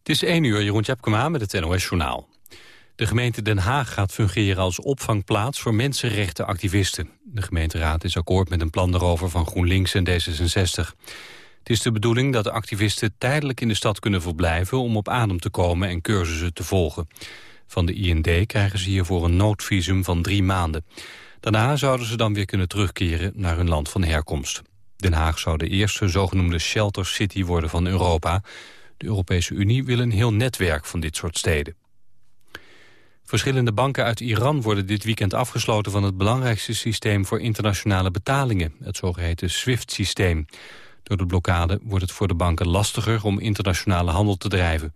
Het is 1 uur, Jeroen Tjepkema met het NOS-journaal. De gemeente Den Haag gaat fungeren als opvangplaats voor mensenrechtenactivisten. De gemeenteraad is akkoord met een plan daarover van GroenLinks en D66. Het is de bedoeling dat de activisten tijdelijk in de stad kunnen verblijven... om op adem te komen en cursussen te volgen. Van de IND krijgen ze hiervoor een noodvisum van drie maanden. Daarna zouden ze dan weer kunnen terugkeren naar hun land van herkomst. Den Haag zou de eerste zogenoemde shelter city worden van Europa. De Europese Unie wil een heel netwerk van dit soort steden. Verschillende banken uit Iran worden dit weekend afgesloten van het belangrijkste systeem voor internationale betalingen, het zogeheten SWIFT-systeem. Door de blokkade wordt het voor de banken lastiger om internationale handel te drijven.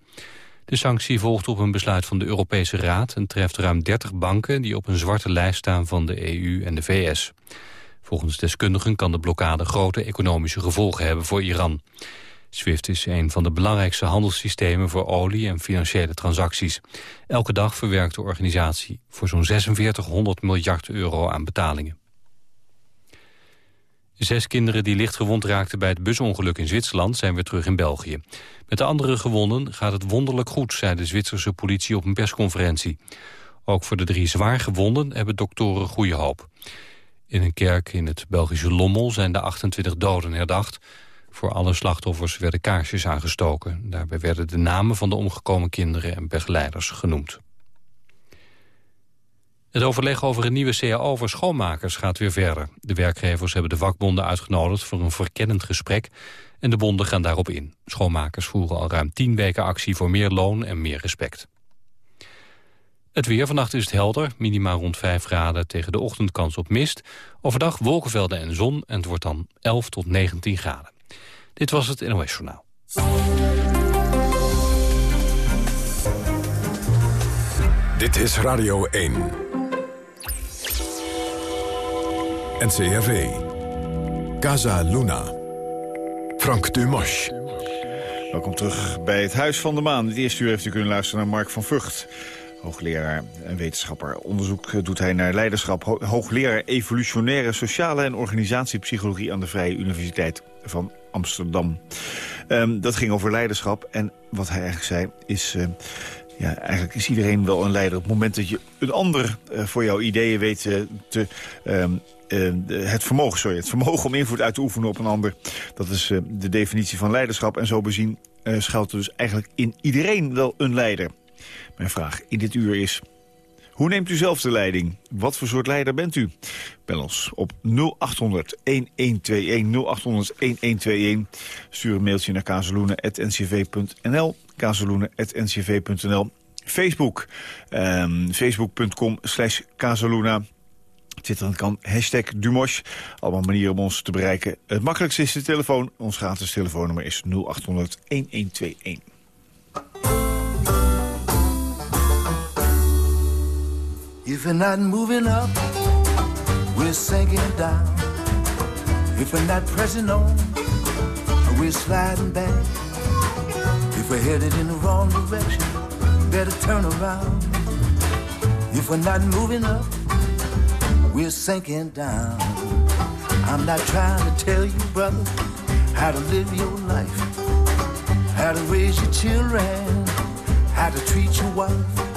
De sanctie volgt op een besluit van de Europese Raad... en treft ruim 30 banken die op een zwarte lijst staan van de EU en de VS. Volgens deskundigen kan de blokkade grote economische gevolgen hebben voor Iran. SWIFT is een van de belangrijkste handelssystemen voor olie en financiële transacties. Elke dag verwerkt de organisatie voor zo'n 4600 miljard euro aan betalingen. Zes kinderen die licht gewond raakten bij het busongeluk in Zwitserland zijn weer terug in België. Met de andere gewonden gaat het wonderlijk goed, zei de Zwitserse politie op een persconferentie. Ook voor de drie zwaar gewonden hebben doktoren goede hoop. In een kerk in het Belgische Lommel zijn de 28 doden herdacht. Voor alle slachtoffers werden kaarsjes aangestoken. Daarbij werden de namen van de omgekomen kinderen en begeleiders genoemd. Het overleg over een nieuwe CAO voor schoonmakers gaat weer verder. De werkgevers hebben de vakbonden uitgenodigd voor een verkennend gesprek... en de bonden gaan daarop in. Schoonmakers voeren al ruim tien weken actie voor meer loon en meer respect. Het weer, vannacht is het helder, minimaal rond 5 graden tegen de ochtendkans op mist. Overdag wolkenvelden en zon en het wordt dan 11 tot 19 graden. Dit was het NOS Journaal. Dit is Radio 1. NCRV. Casa Luna. Frank Dumas. Welkom terug bij het Huis van de Maan. Het eerste uur heeft u kunnen luisteren naar Mark van Vught. Hoogleraar en wetenschapper. Onderzoek doet hij naar leiderschap. Hoogleraar evolutionaire sociale en organisatiepsychologie... aan de Vrije Universiteit van Amsterdam. Um, dat ging over leiderschap. En wat hij eigenlijk zei is... Uh, ja, eigenlijk is iedereen wel een leider. Op het moment dat je een ander uh, voor jouw ideeën weet uh, te... Um, het vermogen, sorry, het vermogen om invloed uit te oefenen op een ander. Dat is de definitie van leiderschap. En zo bezien schuilt er dus eigenlijk in iedereen wel een leider. Mijn vraag in dit uur is... Hoe neemt u zelf de leiding? Wat voor soort leider bent u? Bel ons op 0800-1121, 0800-1121. Stuur een mailtje naar kazeloenen.ncv.nl, kazeloenen.ncv.nl. Facebook, um, facebook.com slash kazeluna. Twitteren kan hashtag Dumos. Allemaal manieren om ons te bereiken. Het makkelijkste is de telefoon. Ons gratis telefoonnummer is 0800 1121. If we're not moving up, we're sinking down. If we're not pressing on, we're sliding back. If we're headed in the wrong direction, better turn around. If we're not moving up, we're sinking down. I'm not trying to tell you, brother, how to live your life, how to raise your children, how to treat your wife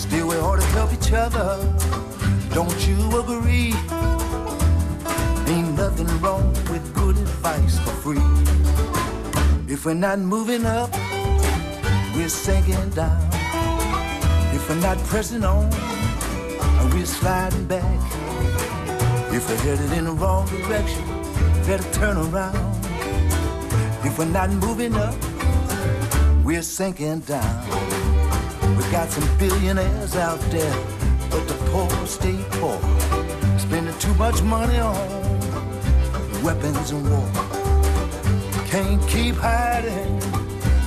Still, we ought to help each other. Don't you agree? Ain't nothing wrong with good advice for free. If we're not moving up, we're sinking down. If we're not pressing on, we're sliding back. If we're headed in the wrong direction, better turn around. If we're not moving up, we're sinking down got some billionaires out there, but the poor stay poor. Spending too much money on weapons and war. Can't keep hiding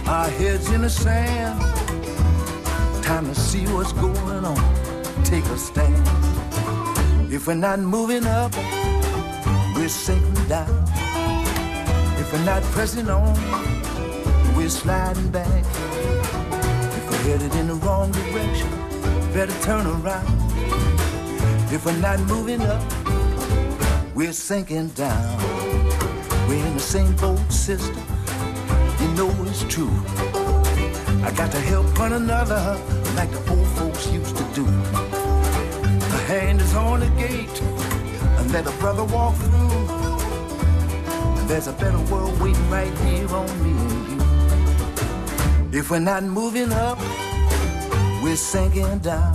our heads in the sand. Time to see what's going on. Take a stand. If we're not moving up, we're sinking down. If we're not pressing on, we're sliding back headed in the wrong direction. Better turn around. If we're not moving up, we're sinking down. We're in the same boat, sister. You know it's true. I got to help one another like the old folks used to do. A hand is on the gate and let a brother walk through. There's a better world waiting right here on me. If we're not moving up, we're sinking down.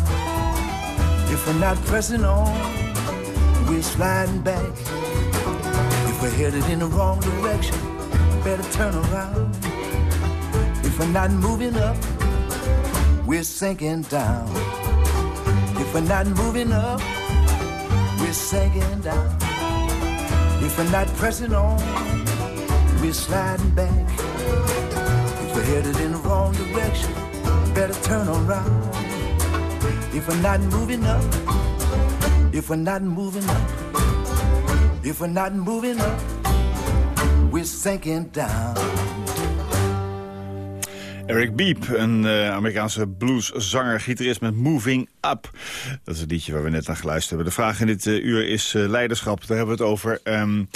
If we're not pressing on, we're sliding back. If we're headed in the wrong direction, better turn around. If we're not moving up, we're sinking down. If we're not moving up, we're sinking down. If we're not pressing on, we're sliding back. Headed in the wrong direction, better turn around. If we're not moving up, if we're not moving up, if we're not moving up, we're sinking down. Eric Beep, een uh, Amerikaanse blueszanger, gitarist met Moving Up. Dat is het liedje waar we net naar geluisterd hebben. De vraag in dit uh, uur is uh, leiderschap, daar hebben we het over. Um,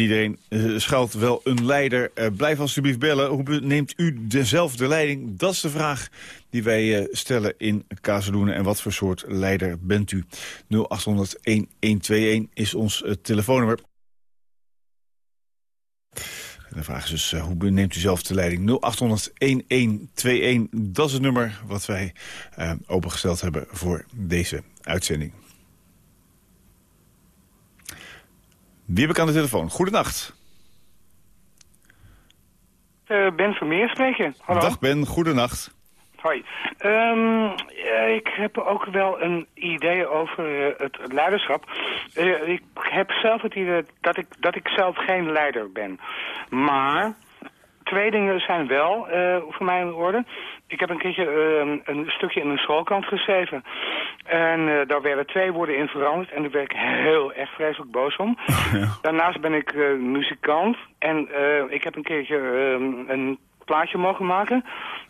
iedereen schuilt wel een leider. blijf alsjeblieft bellen. Hoe neemt u dezelfde leiding? Dat is de vraag die wij stellen in Kazeloenen. En wat voor soort leider bent u? 0800-1121 is ons telefoonnummer. De vraag is dus, hoe neemt u zelf de leiding? 0800-1121, dat is het nummer wat wij opengesteld hebben voor deze uitzending. Wie heb ik aan de telefoon? Goedenacht. Uh, ben Vermeer spreken. Hallo. Dag Ben, goedenacht. Hoi. Um, ik heb ook wel een idee over uh, het leiderschap. Uh, ik heb zelf het idee dat ik, dat ik zelf geen leider ben. Maar twee dingen zijn wel uh, voor mij in orde. Ik heb een keertje een stukje in een schoolkant geschreven. En daar werden twee woorden in veranderd. En daar werd ik heel erg vreselijk boos om. Ja. Daarnaast ben ik muzikant. En ik heb een keertje een plaatje mogen maken.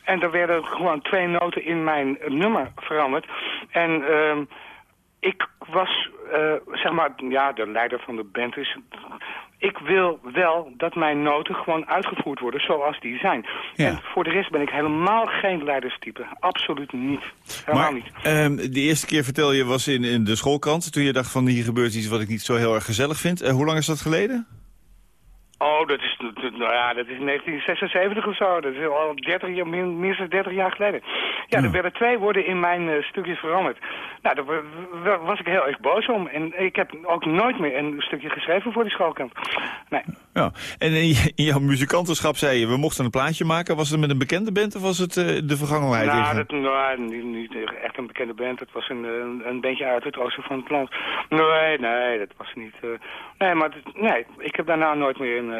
En er werden gewoon twee noten in mijn nummer veranderd. En uh, ik was, uh, zeg maar, ja, de leider van de band is... Ik wil wel dat mijn noten gewoon uitgevoerd worden zoals die zijn. Ja. En voor de rest ben ik helemaal geen leiderstype. Absoluut niet. Helemaal maar, niet. Um, de eerste keer vertel je was in, in de schoolkrant. Toen je dacht van hier gebeurt iets wat ik niet zo heel erg gezellig vind. Uh, hoe lang is dat geleden? Oh, dat is, nou ja, dat is 1976 of zo. Dat is al 30 jaar, minstens 30 jaar geleden. Ja, er werden twee woorden in mijn uh, stukjes veranderd. Nou, daar was ik heel erg boos om. En ik heb ook nooit meer een stukje geschreven voor die schoolkant. Nee. Ja, en in, jouw muzikantenschap zei je, we mochten een plaatje maken. Was het met een bekende band of was het uh, de vergangenheid? Nou, dat, nou niet, niet, echt een bekende band. Het was een, een, een bandje uit het oosten van het land. Nee, nee, dat was niet... Uh, nee, maar nee, ik heb daarna nooit meer een...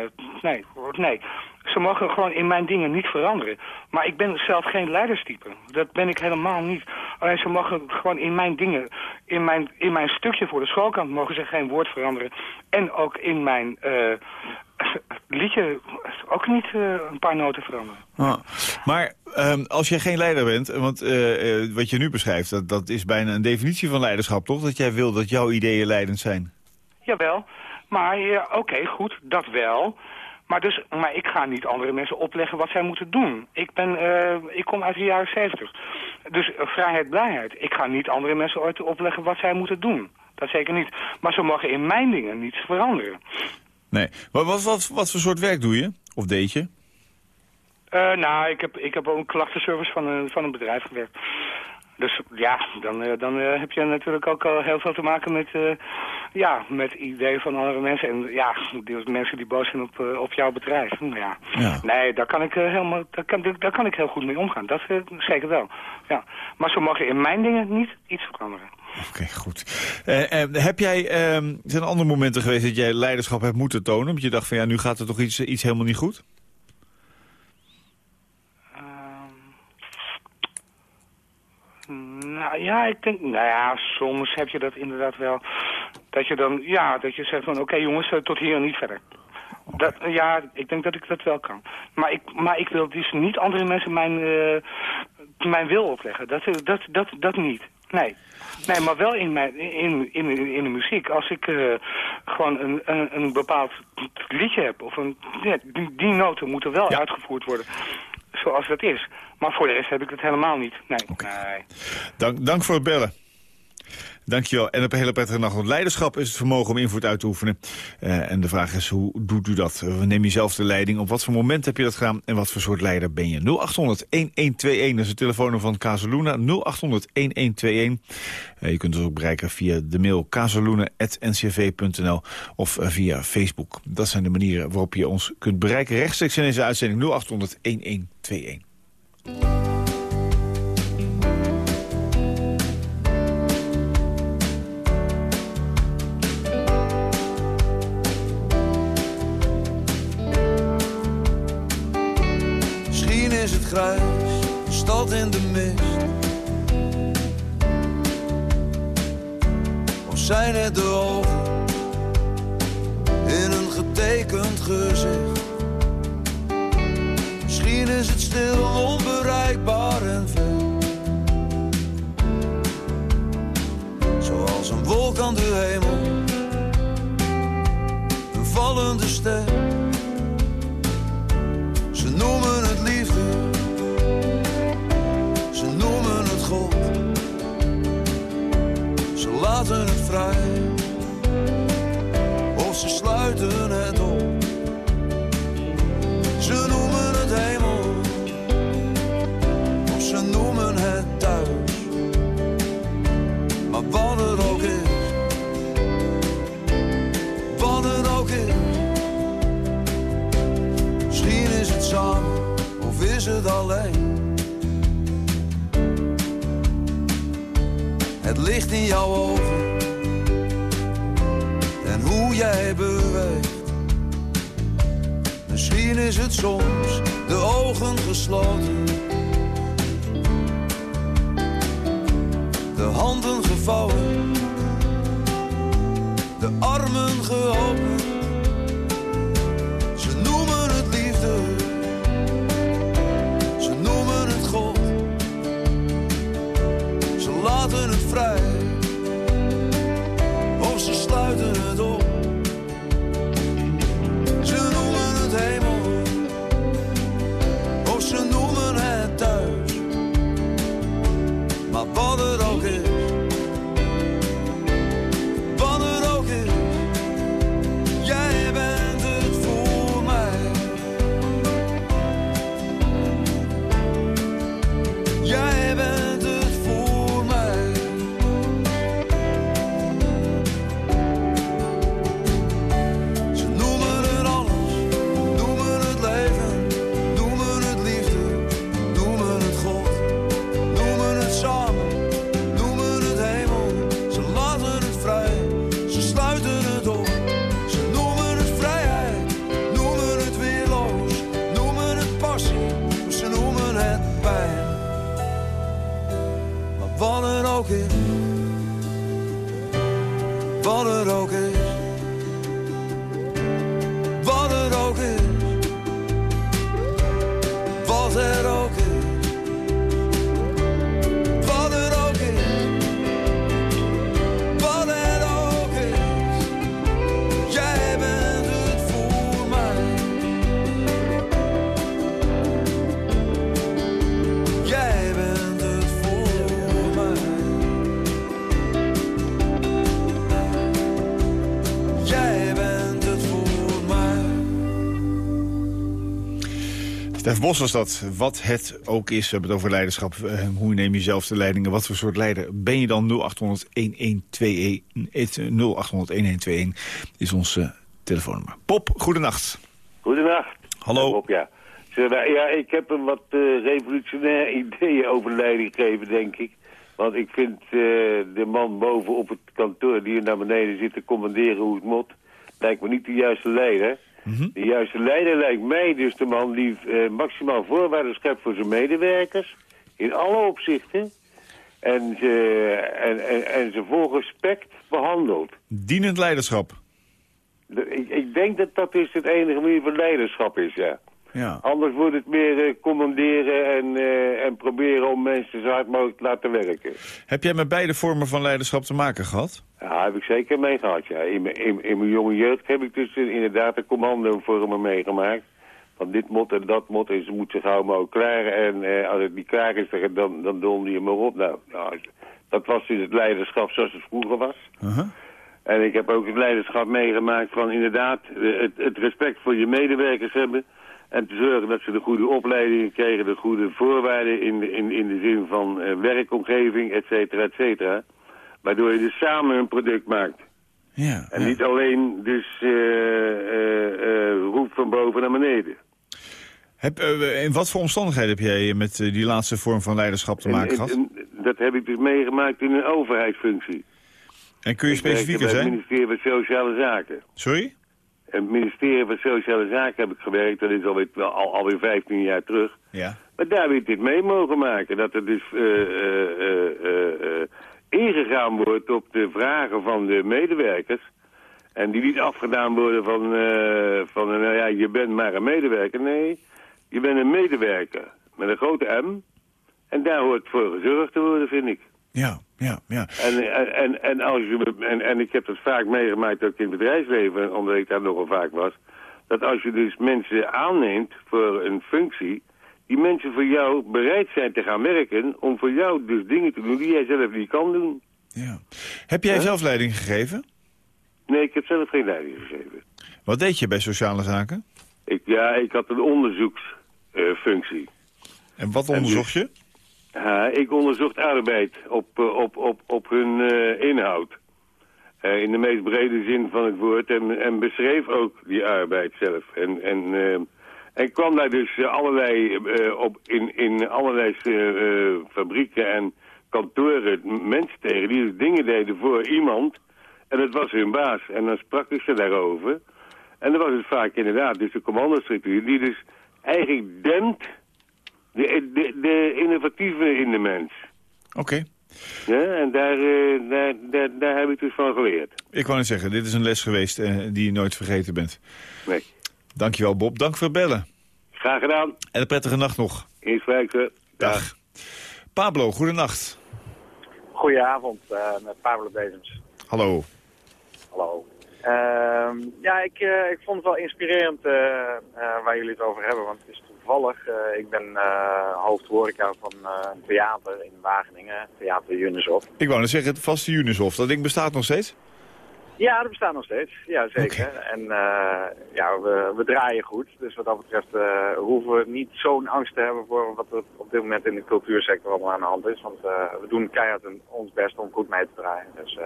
nee, nee. Ze mogen gewoon in mijn dingen niet veranderen. Maar ik ben zelf geen leiderstype. Dat ben ik helemaal niet. Alleen ze mogen gewoon in mijn dingen, in mijn, in mijn stukje voor de schoolkant mogen ze geen woord veranderen. En ook in mijn uh, liedje ook niet uh, een paar noten veranderen. Ah, maar um, als jij geen leider bent, want uh, wat je nu beschrijft, dat, dat is bijna een definitie van leiderschap, toch? Dat jij wil dat jouw ideeën leidend zijn. Jawel, maar ja, oké, okay, goed, dat wel. Maar, dus, maar ik ga niet andere mensen opleggen wat zij moeten doen. Ik, ben, uh, ik kom uit de jaren 70. Dus uh, vrijheid, blijheid. Ik ga niet andere mensen ooit opleggen wat zij moeten doen. Dat zeker niet. Maar ze mogen in mijn dingen niets veranderen. Nee. Maar wat, wat, wat voor soort werk doe je? Of deed je? Uh, nou, ik heb, ik heb ook een klachtenservice van een, van een bedrijf gewerkt. Dus ja, dan, uh, dan uh, heb je natuurlijk ook al heel veel te maken met, uh, ja, met ideeën van andere mensen. En ja, die mensen die boos zijn op, op jouw bedrijf. Nou ja. ja. Nee, daar kan, ik, helemaal, daar, kan, daar kan ik heel goed mee omgaan. Dat zeker wel. Ja. Maar ze mogen in mijn dingen niet iets veranderen. Oké, okay, goed. heb jij, ehm, zijn er andere momenten geweest dat jij leiderschap hebt moeten tonen? Omdat je dacht van ja, nu gaat er toch iets, iets helemaal niet goed? Nou ja, ik denk, nou ja, soms heb je dat inderdaad wel. Dat je dan, ja, dat je zegt van, oké okay, jongens, tot hier en niet verder. Dat, ja, ik denk dat ik dat wel kan. Maar ik, maar ik wil dus niet andere mensen mijn, uh, mijn wil opleggen. Dat, dat, dat, dat niet. Nee. Nee, maar wel in, mijn, in, in, in de muziek. Als ik uh, gewoon een, een, een bepaald liedje heb, of een, ja, die, die noten moeten wel ja. uitgevoerd worden. Zoals dat is. Maar voor de rest heb ik het helemaal niet. Nee. nee. Dank, dank voor het bellen. Dankjewel. En op een hele prettige nacht. Want leiderschap is het vermogen om invloed uit te oefenen. Uh, en de vraag is, hoe doet u dat? Neem je zelf de leiding? Op wat voor moment heb je dat gedaan? En wat voor soort leider ben je? 0800-1121 dat is het telefoonnummer van Casaluna. 0800-1121. Uh, je kunt ons ook bereiken via de mail casaluna.ncv.nl of uh, via Facebook. Dat zijn de manieren waarop je ons kunt bereiken. Rechtstreeks in deze uitzending 0800-1121. Zijn het de ogen in een getekend gezicht? Misschien is het stil, onbereikbaar en ver. Zoals een wolk aan de hemel, een vallende ster. Of ze sluiten het op. Ze noemen het hemel, of ze noemen het thuis. Maar wat het ook is, wat het ook is. Misschien is het samen, of is het alleen. het licht in jouw ogen en jij beweegt. Misschien is het soms de ogen gesloten, de handen gevouwen, de armen geopend. Bos was dat. Wat het ook is. We hebben het over leiderschap. Eh, hoe neem je zelf de leidingen? Wat voor soort leider ben je dan? 0800-1121 0800-1121 is ons eh, telefoonnummer. Pop, goedenacht. Goedenacht. Hallo. Rob, ja. Nou, ja, ik heb een wat eh, revolutionair ideeën over leiding geven, denk ik. Want ik vind eh, de man boven op het kantoor die hier naar beneden zit te commanderen hoe het moet, lijkt me niet de juiste leider. De juiste leider lijkt mij dus de man die eh, maximaal voorwaarden schept voor zijn medewerkers. In alle opzichten. En ze, en, en, en ze vol respect behandelt. Dienend leiderschap. De- Ik, ik denk dat dat is het enige manier van leiderschap is, ja. Ja. Anders wordt het meer eh, commanderen en, eh, en proberen om mensen zo hard mogelijk te laten werken. Heb jij met beide vormen van leiderschap te maken gehad? Ja, heb ik zeker mee gehad, ja. In, mijn- in, in mijn jonge jeugd heb ik dus eh, inderdaad de commandovormen meegemaakt. van dit mot en dat mot en ze moet zich gauw maar klaar. En eh, als het niet klaar is, dan, dan, donder je maar op. Nou, nou, dat was dus het leiderschap zoals het vroeger was. Uh-huh. En ik heb ook het leiderschap meegemaakt van inderdaad het, het respect voor je medewerkers hebben. En te zorgen dat ze de goede opleidingen kregen, de goede voorwaarden in de, in, in de zin van eh, werkomgeving, et cetera, et cetera. Waardoor je dus samen een product maakt. Ja, En ja. niet alleen dus eh eh, eh, roep van boven naar beneden. Heb, in wat voor omstandigheden heb jij met die laatste vorm van leiderschap te En- maken en- gehad? en dat heb ik dus meegemaakt in een overheidsfunctie. En kun je specifieker bij het zijn? ministerie van Sociale Zaken. Sorry? En het ministerie van Sociale Zaken heb ik gewerkt, dat is alweer, al, alweer 15 jaar terug. Ja. Maar daar heb ik dit mee mogen maken. Dat er dus eh, eh, eh, ingegaan wordt op de vragen van de medewerkers. En die niet afgedaan worden van, van nou ja, je bent maar een medewerker. Nee, je bent een medewerker met een grote M. En daar hoort voor gezorgd te worden, vind ik. Ja, ja, ja. En, en, en, als je, en, en ik heb dat vaak meegemaakt ook in het bedrijfsleven, omdat ik daar nogal vaak was. Dat als je dus mensen aanneemt voor een functie, die mensen voor jou bereid zijn te gaan werken om voor jou dus dingen te doen die jij zelf niet kan doen. ja. Heb jij zelf leiding gegeven? Nee, ik heb zelf geen leiding gegeven. Wat deed je bij sociale zaken? Ik, ja, ik had een onderzoeksfunctie. En wat En onderzocht je? Ja, ik onderzocht arbeid op, eh, op, op, op hun eh, inhoud. Eh, in de meest brede zin van het woord. En, en beschreef ook die arbeid zelf. En, en, eh, en kwam daar dus eh, allerlei, eh, op, in, in allerlei eh, eh, fabrieken en kantoren mensen tegen die dus dingen deden voor iemand. En dat was hun baas. En dan sprak ik ze daarover. En dan was het vaak inderdaad dus de commandostructuur die dus eigenlijk dempt de, de, de innovatieve in de mens. Oké. Ja, en daar, eh, daar, daar, daar heb ik dus van geleerd. Ik wou net zeggen, dit is een les geweest eh, die je nooit vergeten bent. Nee. Dankjewel Bob, dank voor het bellen. Graag gedaan. En een prettige nacht nog. Eens spreken. Dag. Dag. Pablo, goedenacht. Goedenavond, eh, met Pablo Bezems. Hallo. Hallo. Ehm, ja, ik, eh, ik vond het wel inspirerend eh, eh, waar jullie het over hebben, want het is toevallig. eh, ik ben hoofdhoreca van eh, een theater in Wageningen, Theater Junisop. Ik wou net zeggen, het vaste Unishof, dat ding bestaat nog steeds? Ja, dat bestaat nog steeds. Ja, zeker. En ja, we, we draaien goed. Dus wat dat betreft hoeven we niet zo'n angst te hebben voor wat er op dit moment in de cultuursector allemaal aan de hand is. Want we doen keihard ons best om goed mee te draaien. Dus,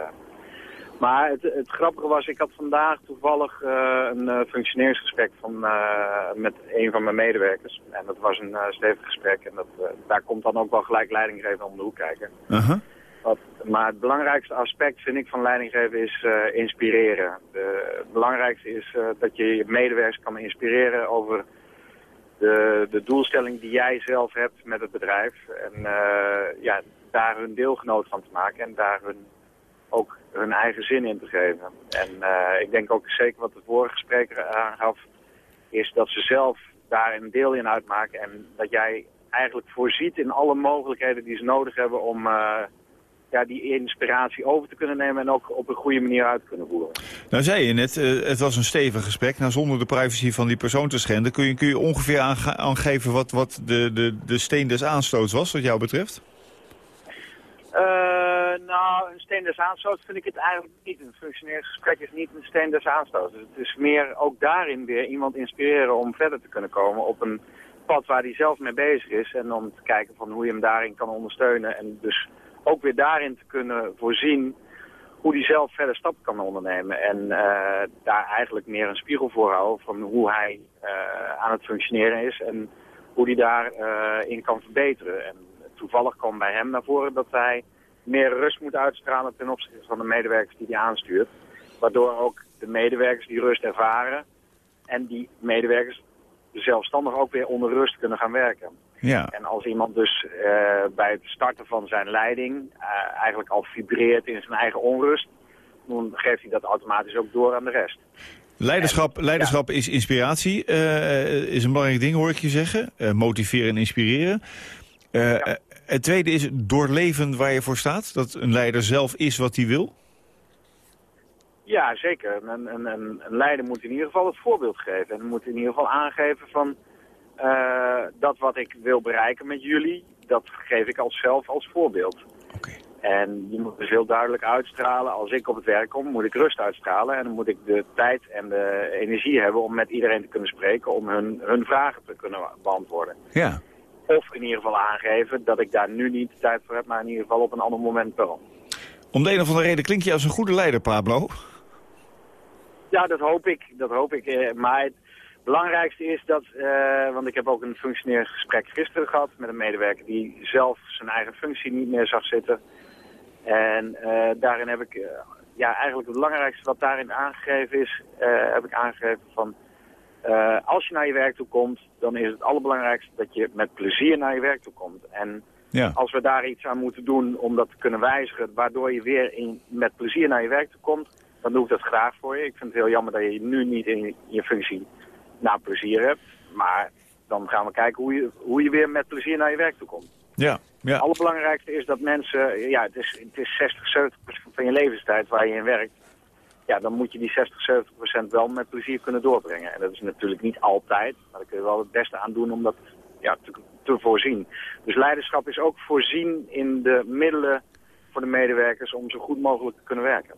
maar het, het grappige was, ik had vandaag toevallig eh, een eh, functioneringsgesprek van, eh, met een van mijn medewerkers. En dat was een eh, stevig gesprek. En dat, daar komt dan ook wel gelijk leidinggeven om de hoek kijken. Wat, maar het belangrijkste aspect, vind ik, van leidinggeven is inspireren. De, het belangrijkste is dat je je medewerkers kan inspireren over de, de doelstelling die jij zelf hebt met het bedrijf. En ja, daar hun deelgenoot van te maken en daar hun, ook hun eigen zin in te geven. En eh, ik denk ook zeker wat de vorige spreker aangaf, is dat ze zelf daar een deel in uitmaken. En dat jij eigenlijk voorziet in alle mogelijkheden die ze nodig hebben om eh, ja, die inspiratie over te kunnen nemen en ook op een goede manier uit te kunnen voeren. Nou zei je net, eh, het was een stevig gesprek. Nou, zonder de privacy van die persoon te schenden... kun je, kun je ongeveer aange- aangeven wat, wat de, de, de steen des aanstoots was, wat jou betreft? Eh, een steen des aanstoots vind ik het eigenlijk niet. Een functioneringsgesprek is niet een steen des aanstoots. Dus het is meer ook daarin weer iemand inspireren om verder te kunnen komen op een pad waar hij zelf mee bezig is. En om te kijken van hoe je hem daarin kan ondersteunen. En dus ook weer daarin te kunnen voorzien hoe hij zelf verder stappen kan ondernemen. En eh, daar eigenlijk meer een spiegel voor houden van hoe hij eh, aan het functioneren is. En hoe hij daarin in kan verbeteren. En toevallig kwam bij hem naar voren dat hij meer rust moet uitstralen ten opzichte van de medewerkers die hij aanstuurt. Waardoor ook de medewerkers die rust ervaren en die medewerkers zelfstandig ook weer onder rust kunnen gaan werken. Ja. En als iemand dus eh, bij het starten van zijn leiding eh, eigenlijk al vibreert in zijn eigen onrust, dan geeft hij dat automatisch ook door aan de rest. Leiderschap, leiderschap is inspiratie, eh, is een belangrijk ding, hoor ik je zeggen. Motiveren en inspireren. Eh, Het tweede is doorleven waar je voor staat. Dat een leider zelf is wat hij wil. Ja, zeker. Een, een, een, een leider moet in ieder geval het voorbeeld geven. En moet in ieder geval aangeven van eh, dat wat ik wil bereiken met jullie, dat geef ik als zelf als voorbeeld. Oké. En je moet dus heel duidelijk uitstralen, als ik op het werk kom, moet ik rust uitstralen. En dan moet ik de tijd en de energie hebben om met iedereen te kunnen spreken, om hun, hun vragen te kunnen beantwoorden. Ja. Of in ieder geval aangeven dat ik daar nu niet de tijd voor heb, maar in ieder geval op een ander moment wel. Om de een of andere reden klink je als een goede leider, Pablo. Ja, dat hoop ik. Dat hoop ik. eh, Maar het belangrijkste is dat, eh, want ik heb ook een functionerend gesprek gisteren gehad met een medewerker die zelf zijn eigen functie niet meer zag zitten. En eh, daarin heb ik, ja, eigenlijk het belangrijkste wat daarin aangegeven is, heb ik aangegeven van, eh, als je naar je werk toe komt, dan is het allerbelangrijkste dat je met plezier naar je werk toe komt. En Ja. als we daar iets aan moeten doen om dat te kunnen wijzigen, waardoor je weer in, met plezier naar je werk toe komt, dan doe ik dat graag voor je. Ik vind het heel jammer dat je nu niet in je functie naar plezier hebt. Maar dan gaan we kijken hoe je, hoe je weer met plezier naar je werk toe komt. Ja. Ja. Het allerbelangrijkste is dat mensen, ja, het is, het is 60, 70 procent van je levenstijd waar je in werkt. Ja, dan moet je die 60, 70 procent wel met plezier kunnen doorbrengen. En dat is natuurlijk niet altijd, maar daar kun je wel het beste aan doen om dat ja, te, te voorzien. Dus leiderschap is ook voorzien in de middelen voor de medewerkers om zo goed mogelijk te kunnen werken.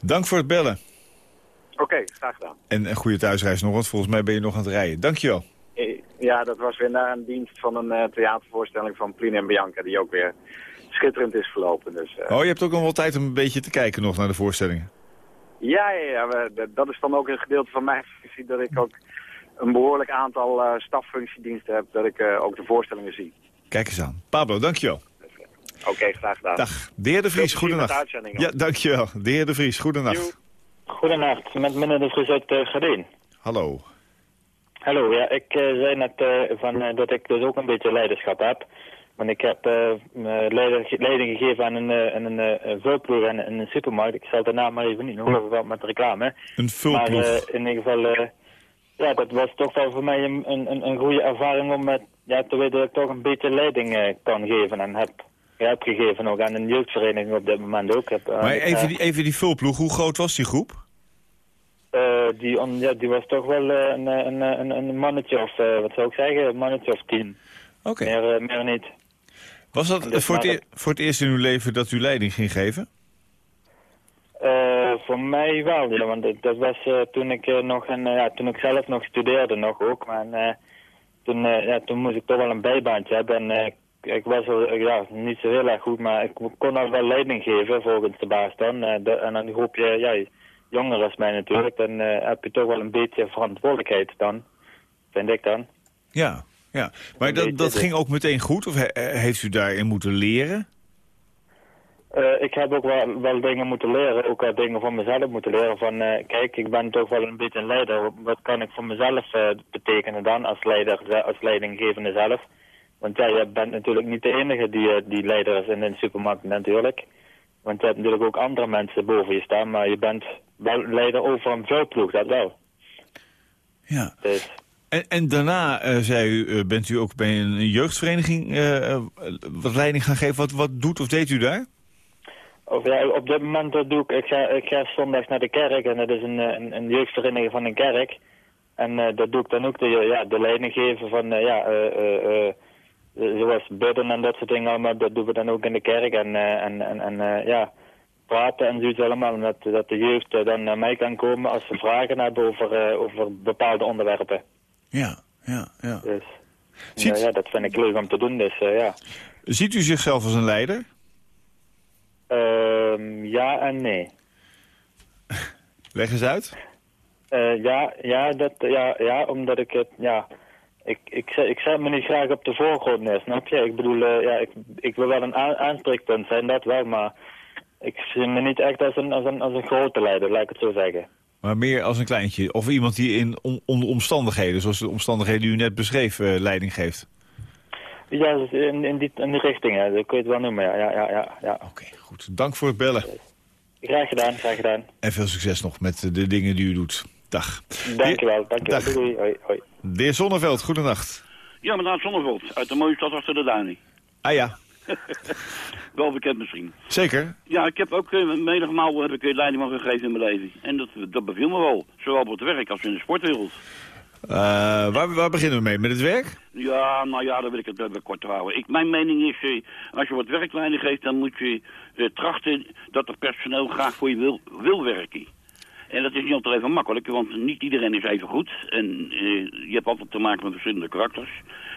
Dank voor het bellen. Oké, graag gedaan. En een goede thuisreis nog, want volgens mij ben je nog aan het rijden. Dankjewel. Eh, Ja, dat was weer naar een dienst van een eh, theatervoorstelling van Plien en Bianca, die ook weer schitterend is verlopen. Dus, eh, Oh, je hebt ook nog wel tijd om een beetje te kijken nog naar de voorstellingen. Ja, ja, ja we- dat- dat is dan ook een gedeelte van mijn functie, dat ik ook een behoorlijk aantal eh staffunctiediensten heb, dat ik eh, ook de voorstellingen zie. Kijk eens aan. Pablo, dankjewel. Oké, graag gedaan. Dag. De heer De Vries, goedenacht. Ja, dankjewel. De heer De Vries, goedenacht. Goedenacht, met meneer de Vries uit uh, Gardeen. Hallo. Hallo, ja, ik eh, zei net eh, van, eh, dat ik dus ook een beetje leiderschap heb. Want ik heb eh, eh, leiding gegeven aan een, eh, een eh, vulploeg en een supermarkt. Ik zal de naam maar even niet noemen, wel met reclame. Een Maar vulploeg. eh, in ieder geval, ja, dat was toch wel voor mij een, een, een goede ervaring om met, ja, te weten dat ik toch een beetje leiding kan geven. En heb, heb gegeven ook aan een jeugdvereniging op dit moment ook. Heb, maar even die, even die vulploeg, hoe groot was die groep? eh, die, on, ja, die was toch wel een, een, een, een mannetje of, wat zou ik zeggen, een mannetje of tien. Oké. Meer, meer niet. Was dat Dus voor het, eer- voor het eerst in uw leven dat u leiding ging geven? Eh, voor mij wel, ja, want dat, was eh, toen ik eh, nog een, ja, toen ik zelf nog studeerde nog ook, maar toen, ja, toen moest ik toch wel een bijbaantje hebben en ik, ik was ja, niet zo heel erg goed, maar ik kon al wel leiding geven volgens de baas dan. de- en dan groep je, ja, jonger als mij natuurlijk, dan heb je toch wel een beetje verantwoordelijkheid dan, vind ik dan. Ja, ja. Maar dat, dat dus. ging ook meteen goed? Of he- eh, heeft u daarin moeten leren? Eh, ik heb ook wel, wel dingen moeten leren, ook wel dingen van mezelf moeten leren. Van, eh, kijk, ik ben toch wel een beetje een leider. Wat kan ik voor mezelf betekenen dan als leider, als leidinggevende zelf? Want ja, je bent natuurlijk niet de enige die, die leider is in een supermarkt natuurlijk. Want je hebt natuurlijk ook andere mensen boven je staan, maar je bent wel leider over een veldploeg, dat wel. Ja. Dus, En, daarna, eh, zei u, eh, bent u ook bij een jeugdvereniging eh, wat leiding gaan geven. Wat, wat doet of deed u daar? Of ja, op dit moment eh, doe ik, ik ga, ik ga zondags naar de kerk en dat is een, een, een jeugdvereniging van een kerk. En dat doe ik dan ook de, ja, de leiding geven van, ja, zoals bidden en dat soort dingen allemaal, dat doen we dan ook in de kerk. En, en, en, ja, praten en zoiets allemaal, dat, dat de jeugd dan naar mij kan komen als ze vragen hebben over, over bepaalde onderwerpen. Ja, ja, ja. Dus, Ziet- ja, ja, dat vind ik leuk om te doen, dus eh, ja. Ziet u zichzelf als een leider? Ehm, ja en nee. Leg eens uit. Eh, ja, ja, dat, ja, ja, omdat ik het, ja, ik, ik, zet- ik zet me niet graag op de voorgrond neer, snap je? Ik bedoel, eh, ja, ik, ik wil wel een aan- aanspreekpunt zijn, dat wel, maar ik zie me niet echt als een, als een, als een grote leider, laat ik het zo zeggen. Maar meer als een kleintje. Of iemand die in on- onder omstandigheden, zoals de omstandigheden die u net beschreef, eh, leiding geeft. Ja, dus in, in, die, in die richting, ja, dat kun je het wel noemen, ja, ja, ja, ja. ja. Oké, goed. Dank voor het bellen. Graag gedaan, graag gedaan. En veel succes nog met de dingen die u doet. Dag. Dankjewel, dankjewel. Dag. Doei, hoi, hoi. De heer Zonneveld, goedennacht. Ja, met Aad Zonneveld, uit de mooie stad achter de Duinen. Ah ja. Wel bekend misschien. Zeker. Ja, ik heb ook uh, menigmaal heb ik uh, leiding van gegeven in mijn leven. En dat, dat beviel me wel. Zowel op het werk als in de sportwereld. Uh, waar, waar, beginnen we mee? Met het werk? Ja, nou ja, dan wil ik het even kort houden. Ik, mijn mening is, eh, als je wat werkleiding geeft, dan moet je eh, trachten dat het personeel graag voor je wil, wil werken. En dat is niet altijd even makkelijk, want niet iedereen is even goed. En eh, je hebt altijd te maken met verschillende karakters.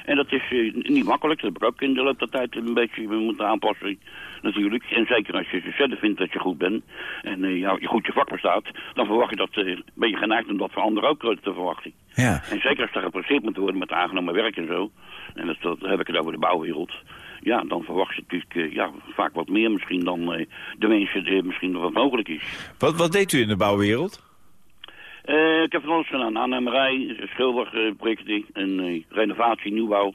En dat is eh, niet makkelijk, dat heb ik ook in de loop der tijd een beetje moeten aanpassen natuurlijk. En zeker als je zelf vindt dat je goed bent en ja, je goed je vak bestaat, dan verwacht je dat, uh, ben je geneigd om dat van anderen ook te verwachten. Ja. En zeker als er gepresteerd moet worden met aangenomen werk en zo, en dat, dat heb ik het over de bouwwereld, ja, dan verwacht je natuurlijk ja, vaak wat meer misschien dan de mensen die misschien nog wat mogelijk is. Wat, wat deed u in de bouwwereld? Ik heb van alles gedaan. Aannemerij, schilderprojecten, en renovatie, nieuwbouw.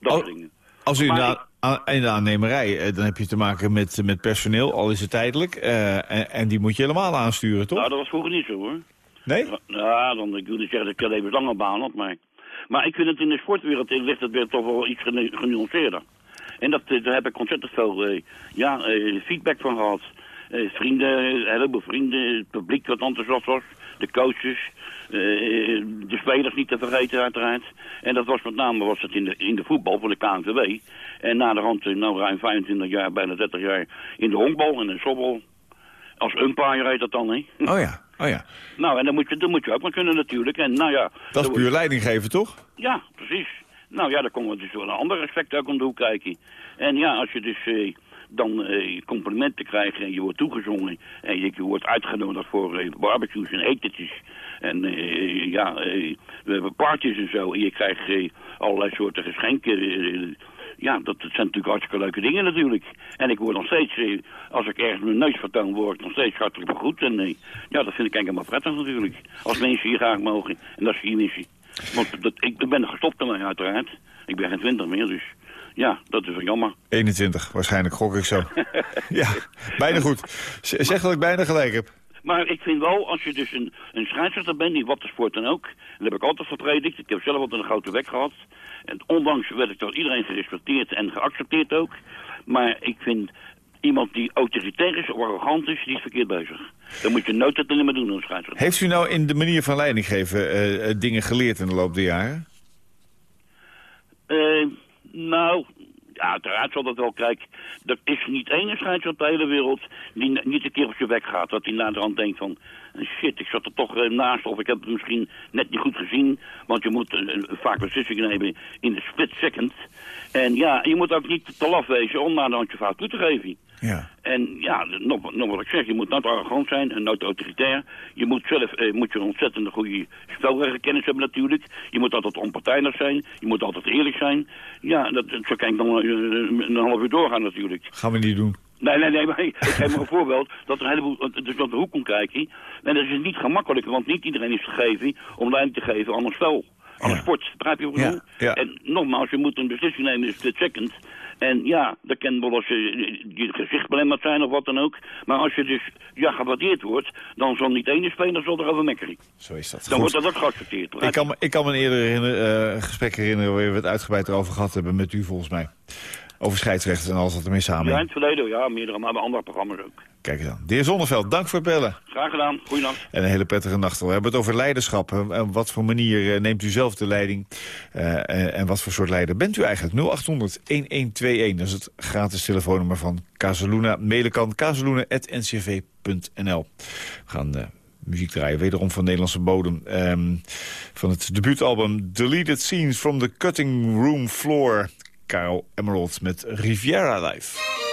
Dat soort dingen. Als u maar, in de aannemerij, dan heb je te maken met, met personeel, al is het tijdelijk. Uh, en, en, die moet je helemaal aansturen, toch? Nou, dat was vroeger niet zo, hoor. Nee? Ja, dan, ik wil niet zeggen dat ik even langer baan had, maar... Maar ik vind het in de sportwereld ligt het weer toch wel iets genuanceerder. En dat, daar heb ik ontzettend veel ja, feedback van gehad. Vrienden, een heleboel vrienden, het publiek wat enthousiast was, de coaches... Uh, de spelers niet te vergeten uiteraard. En dat was met name was het in, de, in de voetbal van de KNVB. En na de rand, nou ruim 25 jaar, bijna 30 jaar in de honkbal en de sobbel. Als umpire heet dat dan, hè? Oh ja, oh ja. Nou, en dan moet je, dan moet je ook maar kunnen natuurlijk. En nou ja... Dat is puur leiding geven, toch? Ja, precies. Nou ja, dan komen we dus wel een ander aspect ook om de hoek kijken. En ja, als je dus... Eh, dan eh, complimenten krijgt en je wordt toegezongen en je, wordt uitgenodigd voor eh, barbecues en etentjes en uh, ja, we hebben parties en zo en je krijgt allerlei soorten geschenken ja, dat, zijn natuurlijk hartstikke leuke dingen natuurlijk. En ik word nog steeds, eh, als ik ergens mijn neus vertoon, word nog steeds hartelijk begroet. En eh, ja, dat vind ik eigenlijk helemaal prettig natuurlijk. Als mensen hier graag mogen. En dat is hier missie. Want dat, ik ben gestopt ermee uiteraard. Ik ben geen twintig meer, dus ja, dat is wel jammer. 21, waarschijnlijk gok ik zo. ja, bijna goed. Zeg dat ik bijna gelijk heb. Maar ik vind wel, als je dus een, een scheidsrechter bent, die wat de sport dan ook... dat heb ik altijd verpredikt. Ik heb zelf altijd een grote weg gehad. En ondanks werd ik door iedereen gerespecteerd en geaccepteerd ook. Maar ik vind iemand die autoritair is of arrogant is, die is verkeerd bezig. Dan moet je nooit het meer doen als scheidsrechter. Heeft u nou in de manier van leiding geven uh, dingen geleerd in de loop der jaren? Uh, nou, ja, uiteraard zal dat wel. Kijk, er is niet één scheidsrechter op de hele wereld die niet een keer op je weg gaat. Dat hij na de hand denkt van, shit, ik zat er toch naast of ik heb het misschien net niet goed gezien. Want je moet uh, vaak beslissingen nemen in de split second. En ja, je moet ook niet te laf wezen om naar de je fout toe te geven. Ja. En ja, nog, nog wat ik zeg, je moet nooit arrogant zijn en nooit autoritair. Je moet zelf eh, moet je een ontzettend goede spelregelkennis hebben natuurlijk. Je moet altijd onpartijdig zijn. Je moet altijd eerlijk zijn. Ja, dat, zo kan ik dan uh, een half uur doorgaan natuurlijk. Gaan we niet doen. Nee, nee, nee, maar ik geef maar een voorbeeld dat er een heleboel, dus op de hoek kon kijken. En dat is niet gemakkelijk, want niet iedereen is gegeven om leiding te geven aan een spel. Aan een sport, begrijp je wat ik? Ja. En nogmaals, je moet een beslissing nemen in split second. En ja, dat kan wel als je, je gezicht belemmerd zijn of wat dan ook. Maar als je dus ja, gewaardeerd wordt, dan zal niet ene speler zal erover mekkeren. Zo is dat. Dan wordt dat ook geaccepteerd. Ik kan, me, ik kan me een eerder herinner, uh, gesprek herinneren waar we het uitgebreid over gehad hebben met u volgens mij. Over scheidsrechters en alles wat ermee samen. Ja, in het verleden, ja, meerdere, maar bij andere programma's ook. Kijk eens aan. De heer Zonneveld, dank voor het bellen. Graag gedaan. Goeienacht. En een hele prettige nacht. We hebben het over leiderschap. En wat voor manier eh, neemt u zelf de leiding? Uh, en wat voor soort leider bent u eigenlijk? 0800-1121, dat is het gratis telefoonnummer van Casaluna. Mailen kan casaluna.ncv.nl. We gaan... Uh, muziek draaien, wederom van Nederlandse bodem. Um, van het debuutalbum Deleted Scenes from the Cutting Room Floor. Carol Emerald met Riviera Live.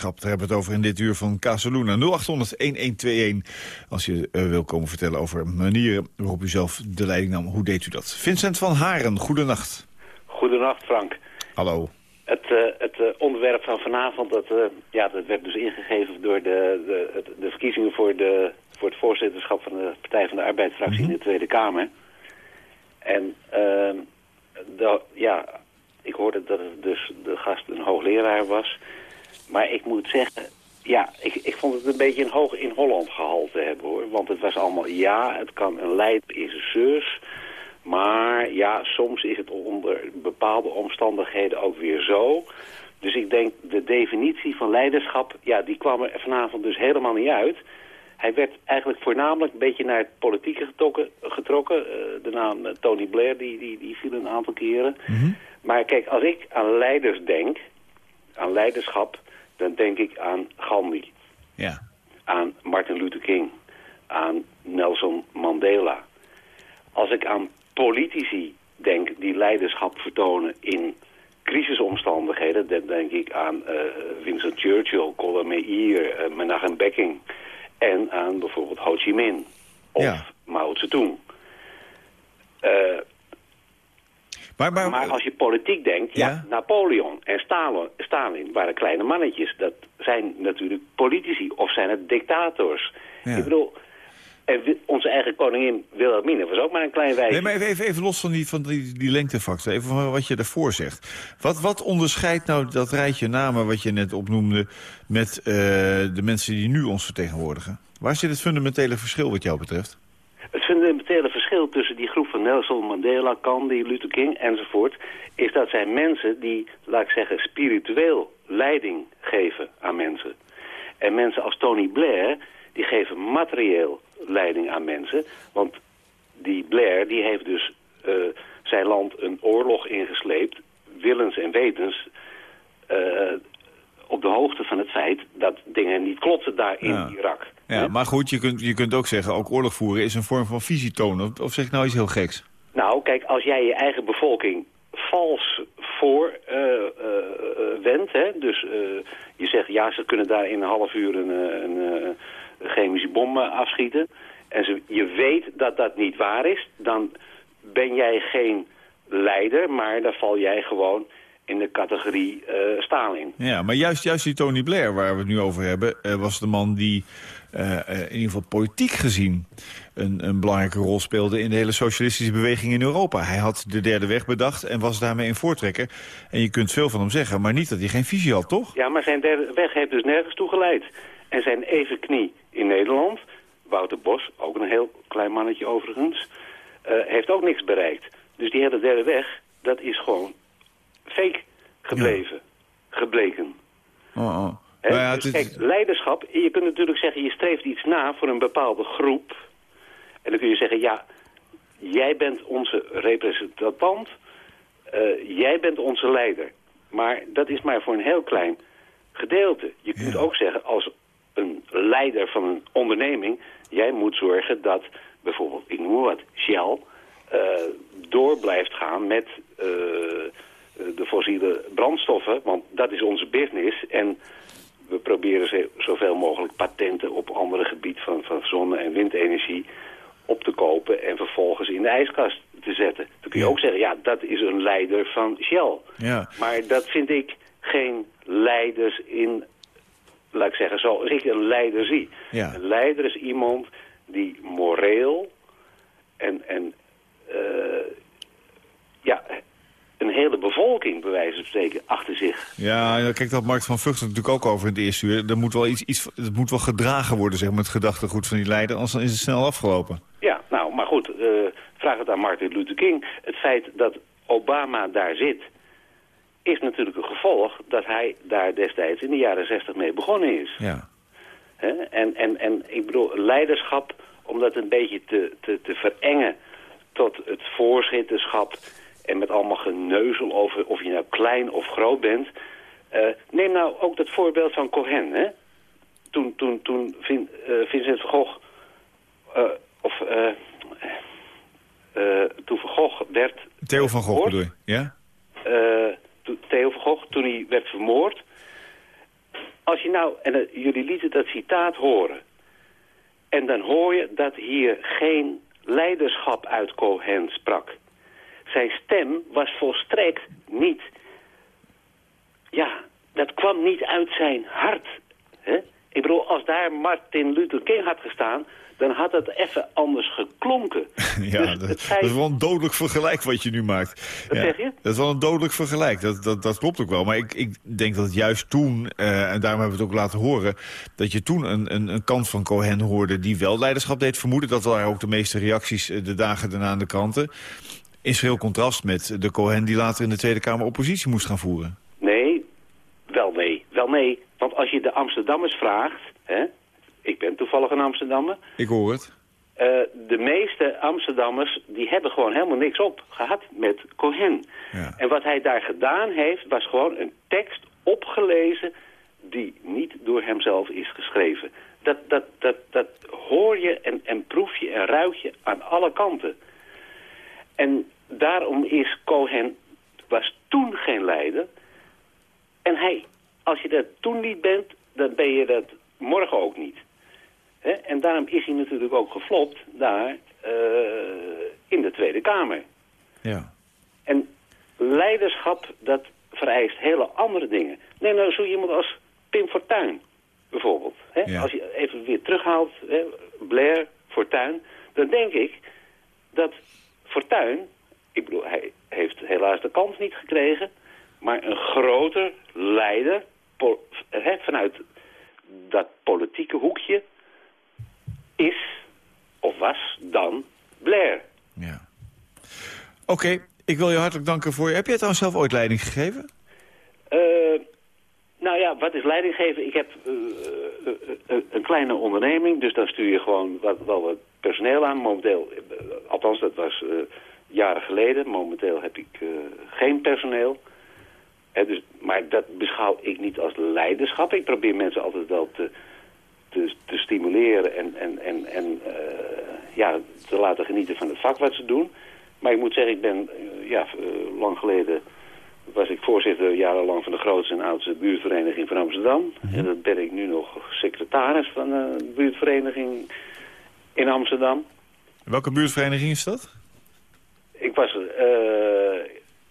Daar hebben we het over in dit uur van Casaluna. 0800-1121 als je eh, wil komen vertellen over manieren waarop u zelf de leiding nam. Hoe deed u dat? Vincent van Haren, goedenacht. Goedenacht, Frank. Hallo. Het, eh, het eh, onderwerp van vanavond, dat, ja, dat werd dus ingegeven door de, de, de verkiezingen voor, de, voor het voorzitterschap van de Partij van de Arbeidsfractie in de Tweede Kamer. En ehm, de- ja, ik hoorde dat het dus de gast een hoogleraar was. Maar ik moet zeggen, ja, ik, ik vond het een beetje een hoog in Holland gehalte hebben hoor. Want het was allemaal, ja, het kan een in zijn zus. Maar ja, soms is het onder bepaalde omstandigheden ook weer zo. Dus ik denk, de definitie van leiderschap, ja, die kwam er vanavond dus helemaal niet uit. Hij werd eigenlijk voornamelijk een beetje naar het politieke getrokken. getrokken. Eh, de naam eh, Tony Blair, die, die, die viel een aantal keren. Maar kijk, als ik aan leiders denk, aan leiderschap, dan denk ik aan Gandhi. Ja. Aan Martin Luther King. Aan Nelson Mandela. Als ik aan politici denk die leiderschap vertonen in crisisomstandigheden, dan denk ik aan eh, Winston Churchill, Colin Meir, eh, Menachem Begin en aan bijvoorbeeld Ho Chi Minh of Ja. Mao Zedong. Eh, Maar, maar, maar als je politiek denkt, ja, Ja. Napoleon en Stalin, Stalin waren kleine mannetjes. Dat zijn natuurlijk politici of zijn het dictators. Ja. Ik bedoel, en onze eigen koningin Wilhelmina was ook maar een klein wijfje. Nee, maar even, even, even los van die, van die, die lengtefactor. Even van wat je daarvoor zegt. Wat, wat onderscheidt nou dat rijtje namen wat je net opnoemde... met eh, de mensen die nu ons vertegenwoordigen? Waar zit het fundamentele verschil wat jou betreft? Het fundamentele verschil tussen van Nelson Mandela, Gandhi, Luther King enzovoort... is dat zijn mensen die, laat ik zeggen, spiritueel leiding geven aan mensen. En mensen als Tony Blair, die geven materieel leiding aan mensen. Want die Blair, die heeft dus eh, zijn land een oorlog ingesleept... willens en wetens... eh, op de hoogte van het feit dat dingen niet klopten daar in Ja. Irak. Ja, maar goed, je kunt, je kunt ook zeggen... ook oorlog voeren is een vorm van visie tonen. Of, zeg ik nou iets heel geks? Nou, kijk, als jij je eigen bevolking vals voor eh, wendt, hè, dus je zegt ja, ze kunnen daar in een half uur een, een, een chemische bom afschieten, en ze, je weet dat dat niet waar is, dan ben jij geen leider, maar dan val jij gewoon in de categorie eh, Stalin. Ja, maar juist, juist die Tony Blair, waar we het nu over hebben... was de man die in ieder geval politiek gezien... Een, een belangrijke rol speelde in de hele socialistische beweging in Europa. Hij had de derde weg bedacht en was daarmee een voortrekker. En je kunt veel van hem zeggen, maar niet dat hij geen visie had, toch? Ja, maar zijn derde weg heeft dus nergens toe geleid. En zijn evenknie in Nederland, Wouter Bos, ook een heel klein mannetje overigens, eh, heeft ook niks bereikt. Dus die hele derde weg, dat is gewoon fake gebleven, gebleken. Oh, oh. Ja, dus is- kijk, leiderschap, je kunt natuurlijk zeggen, je streeft iets na voor een bepaalde groep. En dan kun je zeggen, ja, jij bent onze representant, eh, jij bent onze leider. Maar dat is maar voor een heel klein gedeelte. Je kunt ook zeggen, als een leider van een onderneming, jij moet zorgen dat bijvoorbeeld, ik noem wat, Shell, eh, door blijft gaan met eh, de fossiele brandstoffen, want dat is onze business. En we proberen zo- zoveel mogelijk patenten op andere gebieden van, van zonne- en windenergie op te kopen en vervolgens in de ijskast te zetten. Dan kun je ook zeggen, ja, dat is een leider van Shell. Ja. Maar dat vind ik geen leiders in, laat ik zeggen, zoals ik een leider zie. Ja. Een leider is iemand die moreel en, en eh, ja, een hele bevolking, bij wijze van spreken, achter zich Ja, kijk, dat Mark van Vught natuurlijk ook over in het eerste uur. Er moet wel iets, iets, het moet wel gedragen worden, zeg maar, het gedachtegoed van die leider. Anders is het snel afgelopen. Ja, nou, maar goed, eh, vraag het aan Martin Luther King. Het feit dat Obama daar zit, is natuurlijk een gevolg dat hij daar destijds in de jaren zestig mee begonnen is. Ja. Hè? En, en, en ik bedoel, leiderschap, om dat een beetje te, te, te verengen tot het voorzitterschap en met allemaal geneuzel over of je nou klein of groot bent. Eh, neem nou ook dat voorbeeld van Cohen, hè? Toen, toen, toen Vin, eh, Vincent van Gogh, eh, of toen Van Gogh werd Theo van Gogh bedoel je? Ja? toen- Theo van Gogh, toen hij werd vermoord. Als je nou, en jullie lieten dat citaat horen. En dan hoor je dat hier geen leiderschap uit Cohen sprak. Zijn stem was volstrekt niet... Ja, dat kwam niet uit zijn hart. Hè? Ik bedoel, als daar Martin Luther King had gestaan... dan had het even anders geklonken. Ja, Dus dat, dat is wel een dodelijk vergelijk wat je nu maakt. Wat ja, zeg je? Dat is wel een dodelijk vergelijk, dat, dat, dat klopt ook wel. Maar ik, ik denk dat juist toen, eh, en daarom hebben we het ook laten horen... dat je toen een, een, een kant van Cohen hoorde die wel leiderschap deed vermoeden. Dat waren ook de meeste reacties eh, de dagen daarna aan de kranten. In schril contrast met de Cohen die later in de Tweede Kamer oppositie moest gaan voeren. Nee, wel nee. Wel nee, want als je de Amsterdammers vraagt... Hè, ik ben toevallig een Amsterdammer... Ik hoor het. eh, de meeste Amsterdammers die hebben gewoon helemaal niks op gehad met Cohen. En wat hij daar gedaan heeft, was gewoon een tekst opgelezen... die niet door hemzelf is geschreven. Dat, dat, dat, dat hoor je en, en proef je en ruik je aan alle kanten. En daarom is Cohen, was toen geen leider. En hij, als je dat toen niet bent, dan ben je dat morgen ook niet. En daarom is hij natuurlijk ook geflopt daar eh, in de Tweede Kamer. Ja. En leiderschap, dat vereist hele andere dingen. Neem nou zo iemand als Pim Fortuyn, bijvoorbeeld. Hè? Ja. Als je even weer terughaalt, hè, Blair, Fortuyn... dan denk ik dat Fortuyn... ik bedoel, hij heeft helaas de kans niet gekregen... maar een groter leider vanuit dat politieke hoekje... is of was dan Blair. Oké, ik wil je hartelijk danken voor je... Heb jij trouwens zelf ooit leiding gegeven? Eh, nou ja, wat is leidinggeven? Ik heb eh, eh, een kleine onderneming, dus dan stuur je gewoon wat, wel wat personeel aan. Momenteel, althans dat was jaren geleden, momenteel heb ik eh, geen personeel. Hè, dus, maar dat beschouw ik niet als leiderschap. Ik probeer mensen altijd wel te, te, te stimuleren en, en, en, en eh, ja, te laten genieten van het vak wat ze doen. Maar ik moet zeggen, ik ben eh, ja, lang geleden was ik voorzitter jarenlang van de grootste en oudste buurtvereniging van Amsterdam. En dat ben ik nu nog secretaris van de buurtvereniging in Amsterdam. Welke buurtvereniging is dat? Ik was, eh,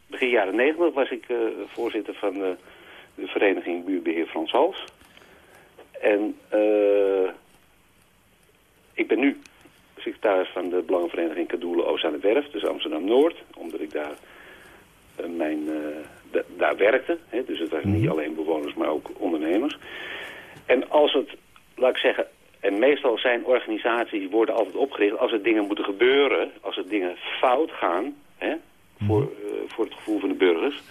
begin jaren negentig was ik eh, voorzitter van eh, de vereniging Buurbeheer Frans Hals. En ik ben nu secretaris van de Belangenvereniging Kadoelen Oost aan de Werf, dus Amsterdam-Noord. Omdat ik daar, mijn, da- daar werkte. Hè, dus het waren niet alleen bewoners, maar ook ondernemers. En als het, laat ik zeggen, en meestal zijn organisaties worden altijd opgericht als er dingen moeten gebeuren, als er dingen fout gaan, hè, voor, eh, voor het gevoel van de burgers.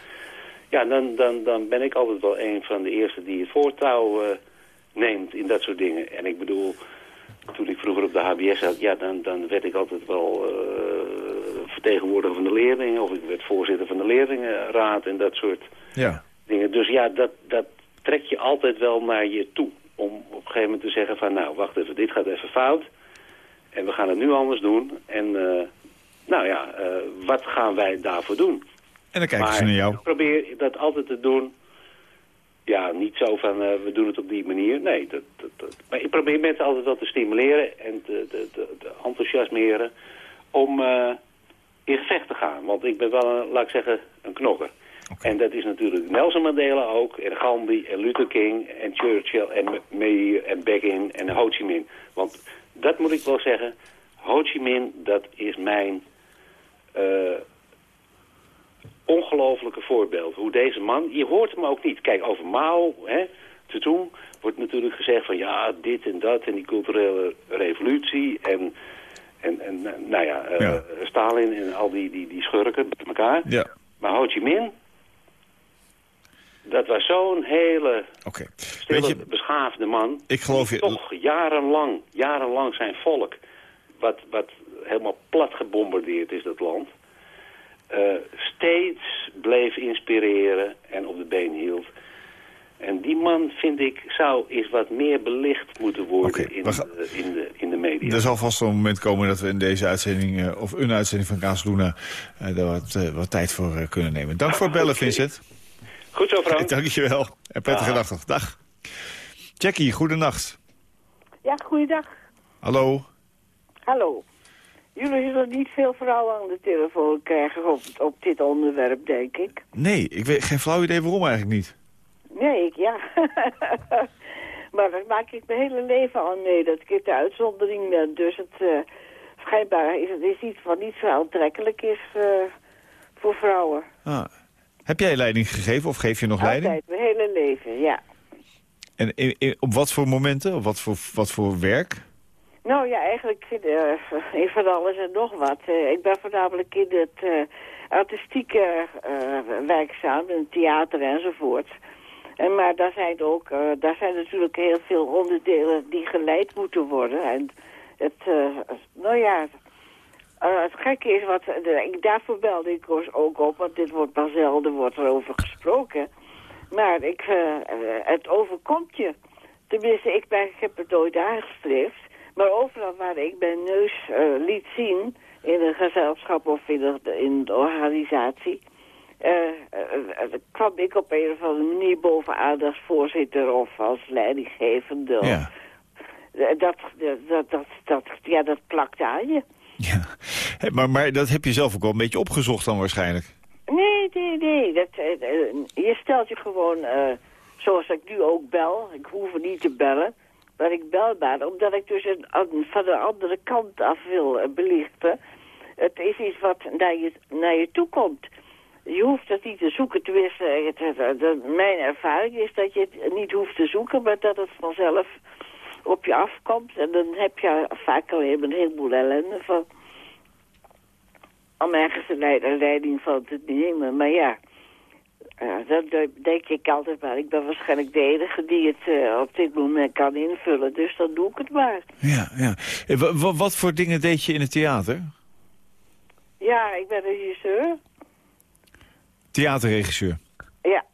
Ja, dan, dan, dan ben ik altijd wel een van de eerste die het voortouw eh, neemt in dat soort dingen. En ik bedoel, toen ik vroeger op de HBS zat, ja, dan, dan werd ik altijd wel eh, vertegenwoordiger van de leerlingen. Of ik werd voorzitter van de leerlingenraad en dat soort Ja. dingen. Dus ja, dat, dat trek je altijd wel naar je toe. Om op een gegeven moment te zeggen van, nou, wacht even, dit gaat even fout. En we gaan het nu anders doen. En eh, nou ja, eh, wat gaan wij daarvoor doen? En dan kijken maar ze naar jou. ik probeer dat altijd te doen. Ja, niet zo van eh, we doen het op die manier. Nee, dat, dat, dat- maar ik probeer mensen altijd wel te stimuleren en te, te, te, te enthousiasmeren om in gevecht te gaan. Want ik ben wel, een, laat ik zeggen, een knokker. En dat is natuurlijk Nelson Mandela ook, en Gandhi, en Luther King, en Churchill, en Meir, en Begin, en Ho Chi Minh. Want dat moet ik wel zeggen, Ho Chi Minh, dat is mijn eh, ongelofelijke voorbeeld. Hoe deze man, je hoort hem ook niet. Kijk, over Mao, hè, toen wordt natuurlijk gezegd van ja, dit en dat en die culturele revolutie en, en, en nou ja, eh, Stalin en al die, die, die schurken bij elkaar. Ja. Maar Ho Chi Minh, dat was zo'n hele stille, Weet je- beschaafde man. Ik geloof je- toch jarenlang, jarenlang zijn volk, wat, wat helemaal plat gebombardeerd is, dat land, eh, steeds bleef inspireren en op de been hield. En die man, vind ik, zou eens wat meer belicht moeten worden in, gaan- de, in, de, in de media. Er zal vast een moment komen dat we in deze uitzending, eh, of een uitzending van Kaas Luna, eh, daar wat, wat tijd voor kunnen nemen. Dank voor het bellen, Vincent. Goed zo, Frank. Dankjewel. En prettige Dag. dag nog. Dag. Jackie, goedenacht. Ja, goeiedag. Hallo. Hallo. Jullie zullen niet veel vrouwen aan de telefoon krijgen op, op dit onderwerp, denk ik. Nee, ik weet geen flauw idee waarom eigenlijk niet. Nee, ik, ja. maar daar maak ik mijn hele leven al mee, dat ik de uitzondering ben. Dus het, eh, schijnbaar is het is iets wat niet zo aantrekkelijk is eh, voor vrouwen. Ah. Heb jij leiding gegeven of geef je nog leiding? Altijd, mijn hele leven, ja. En in- in- op wat voor momenten? Op wat voor, wat voor werk? Nou ja, eigenlijk uh, in van alles en nog wat. Eh, ik ben voornamelijk in het eh, artistieke werkzaam, in theater enzovoort. En, maar daar zijn, ook, daar zijn natuurlijk heel veel onderdelen die geleid moeten worden. En het, nou ja, eh, het gekke is, wat, de, daarvoor belde ik dus ook op, want dit wordt maar zelden wordt erover gesproken. Maar ik, eh, eh, het overkomt je. Tenminste, ik, ben, ik heb het nooit aangestreefd. Maar overal waar ik mijn neus eh, liet zien, in een gezelschap of in de, in de organisatie, kwam ik op een of andere manier bovenaan als voorzitter of als leidinggevende. Ja. Dat, dat, dat, dat, ja, dat plakt aan je. Hé, maar, maar dat heb je zelf ook wel een beetje opgezocht dan waarschijnlijk. Nee, nee, nee. Dat, eh, eh, je stelt je gewoon, eh, zoals ik nu ook bel. Ik hoef niet te bellen. Maar ik bel maar, omdat ik dus een, an- van de andere kant af wil belichten. Het is iets wat naar je, naar je toe komt. Je hoeft het niet te zoeken. Tenminste, het- het- mijn ervaring is dat je het niet hoeft te zoeken... maar dat het vanzelf op je afkomt. En dan heb je vaak maar een heleboel ellende van om ergens een leid- een leiding van te nemen. Maar ja, dat de- denk ik altijd maar. Ik ben waarschijnlijk de enige die het eh, op dit moment kan invullen. Dus dan doe ik het maar. Ja, ja. Eh, wa- wa- wat voor dingen deed je in het theater? Ja, ik ben regisseur. Theaterregisseur. Ja.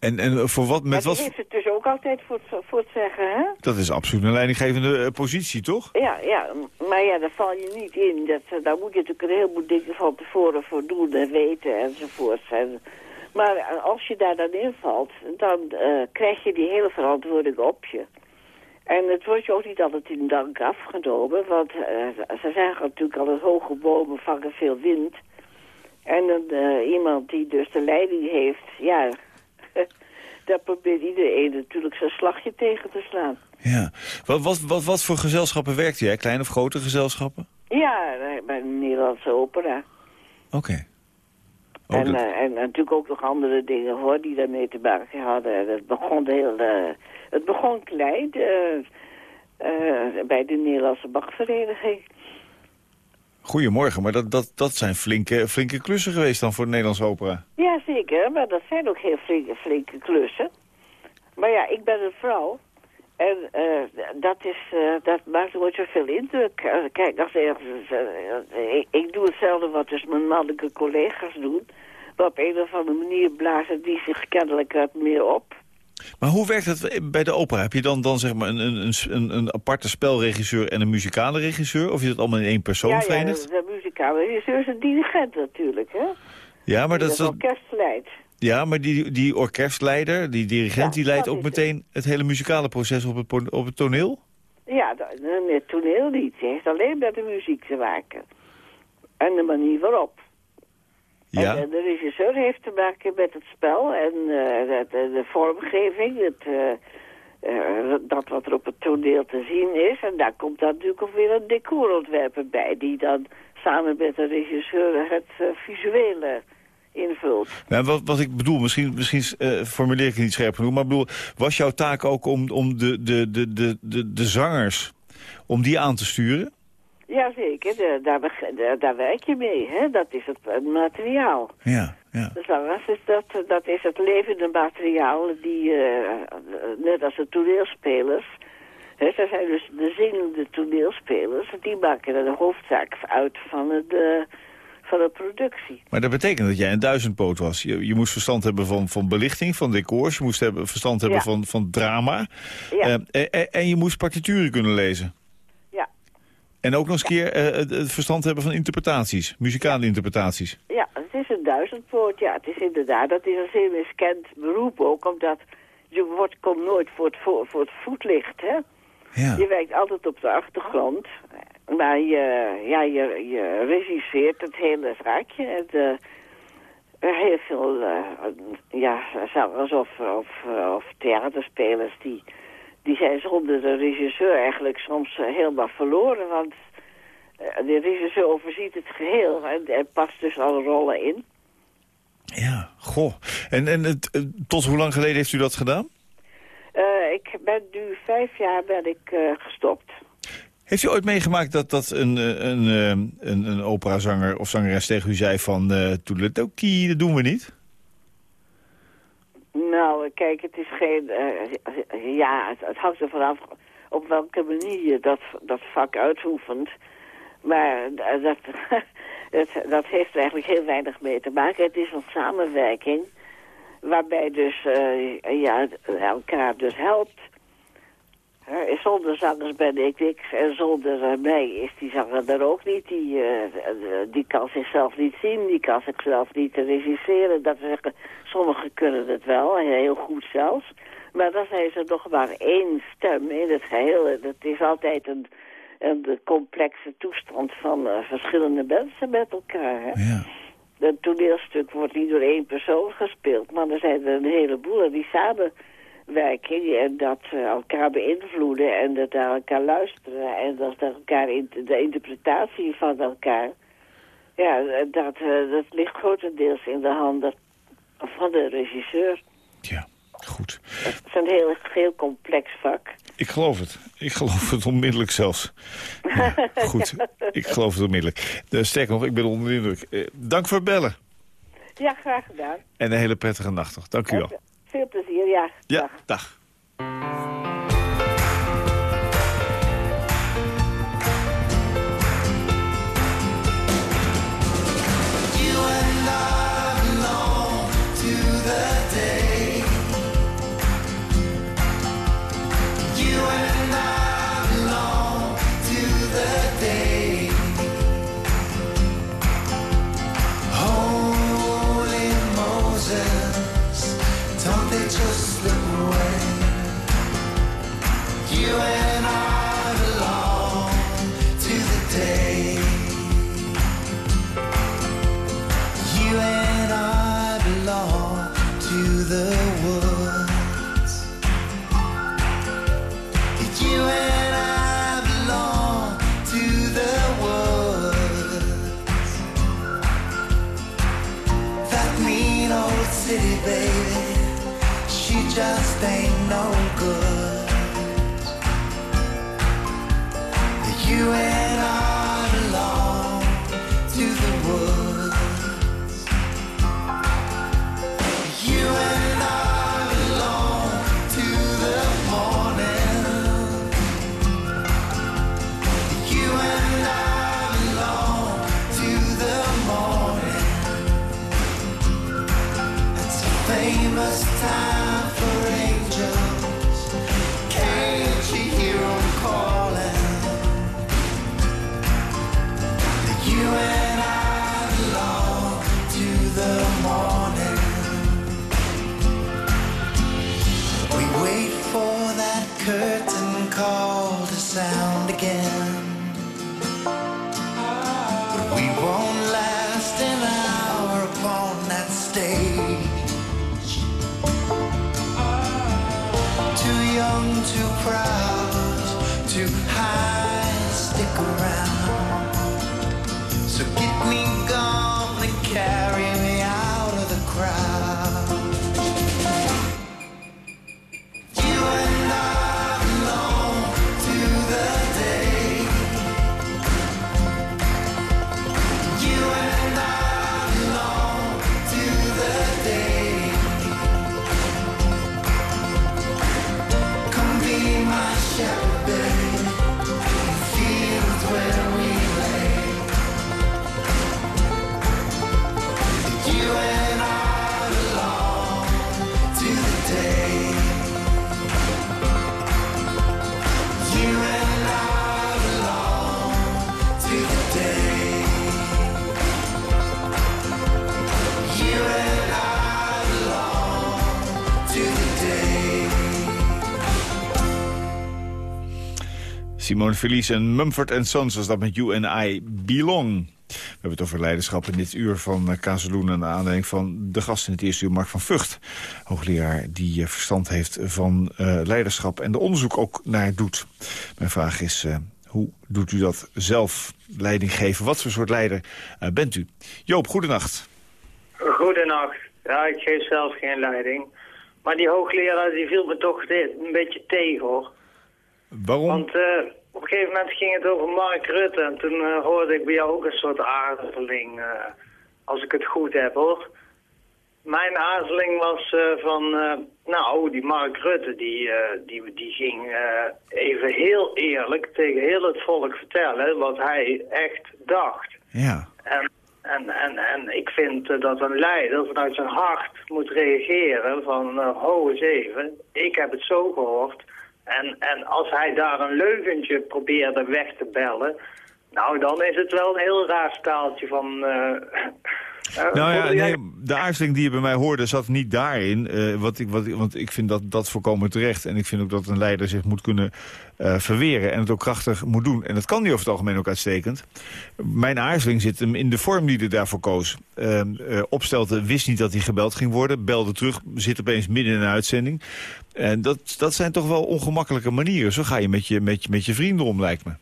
En, en voor wat, met wat... heeft het dus ook altijd voor het, voor het zeggen, hè? Dat is absoluut een leidinggevende eh, positie, toch? Ja, ja, maar ja, daar val je niet in. Dat, eh, daar moet je natuurlijk een heleboel dingen van tevoren voor doen en weten enzovoort. En, maar eh, als je daar dan invalt, dan krijg je die hele verantwoording op je. En het wordt je ook niet altijd in dank afgenomen, want ze zeggen natuurlijk al dat hoge bomen vangen veel wind. En iemand die dus de leiding heeft, ja, daar probeert iedereen natuurlijk zijn slagje tegen te slaan. Ja. Wat, wat, wat, wat voor gezelschappen werkte jij? Kleine of grote gezelschappen? Ja, bij de Nederlandse opera. Oké. Oh, en, eh, en natuurlijk ook nog andere dingen hoor, die daarmee te maken hadden. En Het begon heel, eh, het begon klein eh, bij de Nederlandse Bachvereniging. Goedemorgen, maar dat, dat, dat zijn flinke, flinke klussen geweest dan voor de Nederlandse opera. Ja, zeker, maar dat zijn ook heel flinke, flinke klussen. Maar ja, ik ben een vrouw. En eh, dat, is, eh, dat maakt nooit zoveel indruk. Eh, kijk, als ik, ik doe hetzelfde wat dus mijn mannelijke collega's doen. Op een of andere manier blazen die zich kennelijk wat meer op. Maar hoe werkt het bij de opera? Heb je dan, dan zeg maar een, een, een, een aparte spelregisseur en een muzikale regisseur? Of is het allemaal in één persoon ja, ja, verenigd? de, de muzikale regisseur is een dirigent natuurlijk, hè? Ja, maar Die dat is het dat, orkest leidt. ja, maar die, die orkestleider, die dirigent, Ja, die leidt dat ook meteen het hele muzikale proces op het, op het toneel? Ja, dat- het toneel niet. Het heeft alleen met de muziek te maken. En de manier waarop. Ja. En, eh, de regisseur heeft te maken met het spel en eh, de, de, de vormgeving, het, eh, dat wat er op het toneel te zien is. En daar komt dan natuurlijk ook weer een decorontwerper bij, die dan samen met de regisseur het visuele invult. Nou, wat, wat ik bedoel, misschien, misschien formuleer ik het niet scherp genoeg... maar bedoel, was jouw taak ook om, om de, de, de, de, de, de zangers... om die aan te sturen? Jazeker, de, daar, daar, daar werk je mee, hè? dat is het, het materiaal. Ja, ja. De zangers is dat, dat is het levende materiaal, die, eh, net als de toneelspelers. Hè, ze zijn dus de zingende toneelspelers, die maken er de hoofdzaak uit van, het, eh, van de productie. Maar dat betekent dat jij een duizendpoot was. Je, je moest verstand hebben van, van belichting, van decors. Je moest hebben, verstand hebben Ja. van, van drama. Ja. Eh, en- en, en je moest partituren kunnen lezen. En ook nog eens een keer eh, het, verstand hebben van interpretaties. Muzikale interpretaties. Ja, het is een duizendpoort, ja, het is inderdaad, dat is een zeer miskend beroep ook, omdat je wordt, komt nooit voor het, voor, voor het voetlicht, hè. Ja. Je werkt altijd op de achtergrond, maar je, ja, je, je regisseert het hele zaakje. En er heel veel eh, ja, zangers of, of, of theaterspelers die, die zijn zonder de regisseur eigenlijk soms eh, helemaal verloren. Want eh, de regisseur overziet het geheel en, en past dus alle rollen in. Ja, goh. En, en het, eh, tot hoe lang geleden heeft u dat gedaan? Ik ben nu vijf jaar ben ik gestopt. Heeft u ooit meegemaakt dat, dat een, een, een, een operazanger of zangeres tegen u zei van... eh toedeledokie, dat doen we niet? Nou, kijk, het is geen... eh, ja, het, hangt er vanaf op welke manier je dat, dat vak uitoefent. Maar eh, dat, het, dat heeft eigenlijk heel weinig mee te maken. Het is een samenwerking waarbij dus eh, ja, elkaar dus helpt. Zonder zangers ben ik niks en zonder eh, mij is die zanger er ook niet. Die, eh, eh, die kan zichzelf niet zien, die kan zichzelf niet regisseren. Dat zeggen, sommigen kunnen het wel, heel goed zelfs. Maar dan zijn ze nog maar één stem in het geheel. En Het is altijd een, een complexe toestand van verschillende mensen met elkaar. Hè? Ja. Een toneelstuk wordt niet door één persoon gespeeld, maar er zijn er een heleboel en die samenwerking en dat eh, elkaar beïnvloeden en dat naar elkaar luisteren en dat naar elkaar in, de interpretatie van elkaar. Ja, dat, eh, dat ligt grotendeels in de handen van de regisseur. Ja, goed. Het is een heel, heel complex vak. Ik geloof het. Ik geloof het onmiddellijk zelfs. Ja, goed, ik geloof het onmiddellijk. Sterker nog, ik ben onder de indruk. Uh, dank voor het bellen. Ja, graag gedaan. En een hele prettige nacht nog. Dank u wel. Veel plezier, ja. Ja, dag. Holy You Simone Verlies en Mumford Sons was dat met You and I Belong. We hebben het over leiderschap in dit uur van Kazeloen... naar aanleiding van de gast in het eerste uur, Mark van Vught. Hoogleraar die eh, verstand heeft van eh, leiderschap en er onderzoek ook naar doet. Mijn vraag is, eh, hoe doet u dat zelf, leiding geven? Wat voor soort leider bent u? Joop, goedenacht. Goedenacht. Ja, ik geef zelf geen leiding. Maar die hoogleraar die viel me toch dit een beetje tegen hoor. Waarom? Want op een gegeven moment ging het over Mark Rutte. En toen eh, hoorde ik bij jou ook een soort aarzeling. eh, als ik het goed heb hoor. Mijn aarzeling was eh, van, nou, die Mark Rutte, die, die, die ging even heel eerlijk tegen heel het volk vertellen wat hij echt dacht. Ja. En, en, en, en ik vind dat een leider vanuit zijn hart moet reageren van, ho eens even, ik heb het zo gehoord. En, en als hij daar een leugentje probeerde weg te bellen, nou dan is het wel een heel raar staaltje van... eh, Nou ja, nee, de aarzeling die je bij mij hoorde zat niet daarin. eh, wat ik, wat, ik- want ik vind dat, dat voorkomen terecht. En ik vind ook dat een leider zich moet kunnen eh, verweren. En het ook krachtig moet doen. En dat kan hij over het algemeen ook uitstekend. Mijn aarzeling zit hem in de vorm die hij daarvoor koos. Opstelten wist niet dat hij gebeld ging worden. Belde terug, zit opeens midden in een uitzending. En dat, dat zijn toch wel ongemakkelijke manieren. Zo ga je met je, met je, met je vrienden om, lijkt me.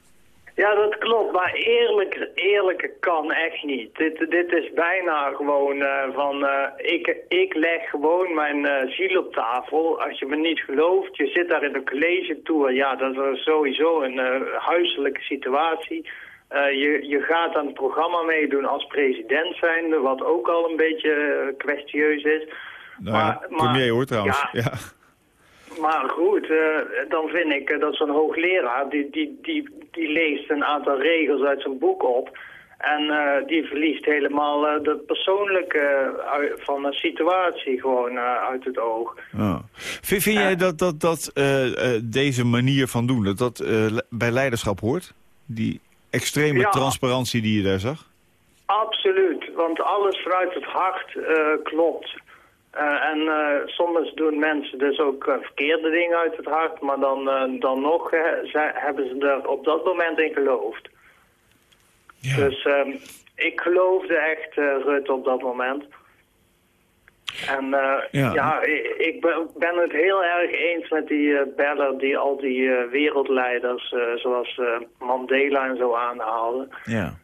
Ja, dat klopt, maar eerlijk, eerlijke kan echt niet. Dit, dit is bijna gewoon eh, van, eh, ik, ik leg gewoon mijn eh, ziel op tafel. Als je me niet gelooft, je zit daar in een college tour. Ja, dat is sowieso een huiselijke situatie. Je, je gaat aan het programma meedoen als president zijnde, wat ook al een beetje kwestieus is. Nou Maar- maar- premier hoor trouwens. ja. Ja. Maar goed, eh, dan vind ik eh, dat zo'n hoogleraar, die, die, die, die leest een aantal regels uit zijn boek op. En eh, die verliest helemaal eh, de persoonlijke van een situatie gewoon uit het oog. Ah. Vind, vind jij dat, dat, dat deze manier van doen, dat dat bij leiderschap hoort? Die extreme Ja. transparantie die je daar zag? Absoluut, want alles vanuit het hart klopt. Eh, en eh, soms doen mensen dus ook eh, verkeerde dingen uit het hart, maar dan, dan nog zij- hebben ze er op dat moment in geloofd. Dus ehm, ik geloofde echt Rutte op dat moment. En Ja. ja, ik, ben, het heel erg eens met die beller die al die wereldleiders zoals Mandela en zo aanhaalde. Ja.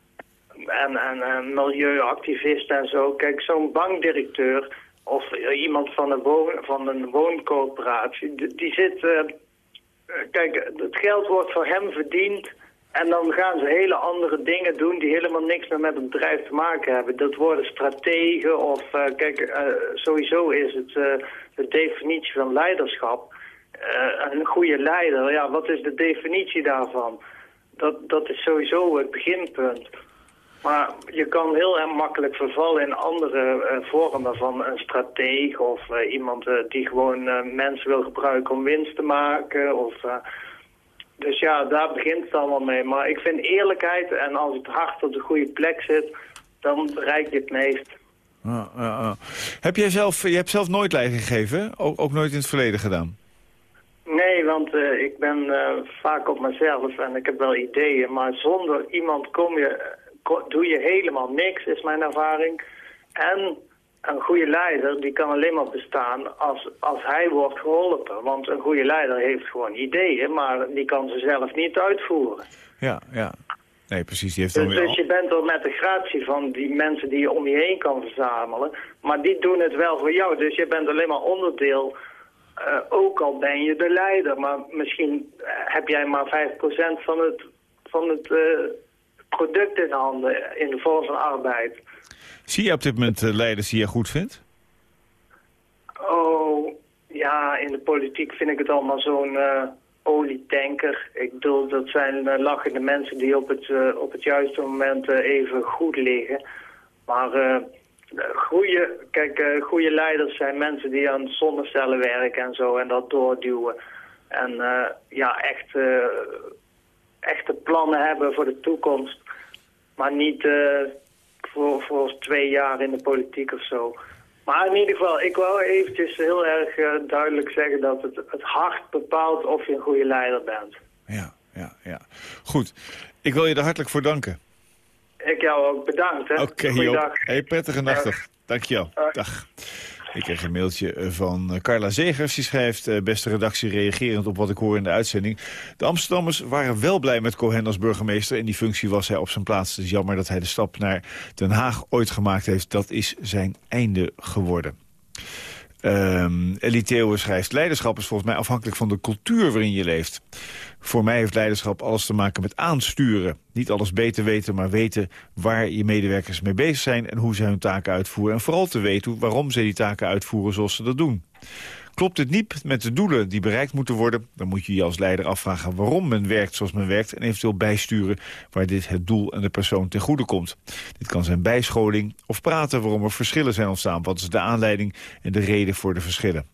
En, en milieuactivisten en zo. Kijk, zo'n bankdirecteur, of eh, iemand van een, van een wooncoöperatie, die, zit... eh, eh, kijk, het geld wordt voor hem verdiend en dan gaan ze hele andere dingen doen die helemaal niks meer met het bedrijf te maken hebben. Dat worden strategen of, kijk, sowieso is het de definitie van leiderschap. Een goede leider, ja, wat is de definitie daarvan? Dat, dat is sowieso het beginpunt. Maar je kan heel makkelijk vervallen in andere eh, vormen van een strateeg of eh, iemand eh, die gewoon mensen wil gebruiken om winst te maken. Of, dus ja, daar begint het allemaal mee. Maar ik vind eerlijkheid en als het hart op de goede plek zit, dan bereik je het meest. Ah, ah, ah. Heb jij zelf, je hebt zelf nooit leiding gegeven, ook, ook nooit in het verleden gedaan? Nee, want ik ben vaak op mezelf en ik heb wel ideeën. Maar zonder iemand kom je, doe je helemaal niks, is mijn ervaring. En een goede leider die kan alleen maar bestaan als, als hij wordt geholpen. Want een goede leider heeft gewoon ideeën, maar die kan ze zelf niet uitvoeren. Ja, ja. Nee, precies. Die heeft Dus, weer dus je bent er met de gratie van die mensen die je om je heen kan verzamelen. Maar die doen het wel voor jou. Dus je bent alleen maar onderdeel. eh, ook al ben je de leider. Maar misschien eh, heb jij maar 5% van het, van het eh, product in handen. In de vorm van arbeid. Zie je op dit moment eh, leiders die je goed vindt? Oh, ja, in de politiek vind ik het allemaal zo'n eh, olietanker. Ik bedoel, dat zijn eh, lachende mensen die op het, op het juiste moment even goed liggen. Maar goede, kijk, goede leiders zijn mensen die aan zonnecellen werken en zo en dat doorduwen. En ja, echt, echte plannen hebben voor de toekomst. Maar niet eh, voor, voor twee jaar in de politiek of zo. Maar in ieder geval, ik wou eventjes heel erg eh, duidelijk zeggen dat het, het hart bepaalt of je een goede leider bent. Ja. Goed. Ik wil je er hartelijk voor danken. Ik jou ook bedankt. hè. Oké, Joop. Goeiedag. Hey, prettige nacht. Dag. Dankjewel. Dag. Ik kreeg een mailtje eh, van eh, Carla Zegers. Die schrijft, eh, beste redactie, reagerend op wat ik hoor in de uitzending. De Amsterdammers waren wel blij met Cohen als burgemeester. In die functie was hij op zijn plaats. Het is jammer dat hij de stap naar Den Haag ooit gemaakt heeft. Dat is zijn einde geworden. Ehm Ellie Theeuwen schrijft... Leiderschap is volgens mij afhankelijk van de cultuur waarin je leeft. Voor mij heeft leiderschap alles te maken met aansturen. Niet alles beter weten, maar weten waar je medewerkers mee bezig zijn... en hoe ze hun taken uitvoeren. En vooral te weten waarom ze die taken uitvoeren zoals ze dat doen. Klopt het niet met de doelen die bereikt moeten worden... dan moet je je als leider afvragen waarom men werkt zoals men werkt... en eventueel bijsturen waar dit het doel en de persoon ten goede komt. Dit kan zijn bijscholing of praten waarom er verschillen zijn ontstaan. Wat is de aanleiding en de reden voor de verschillen?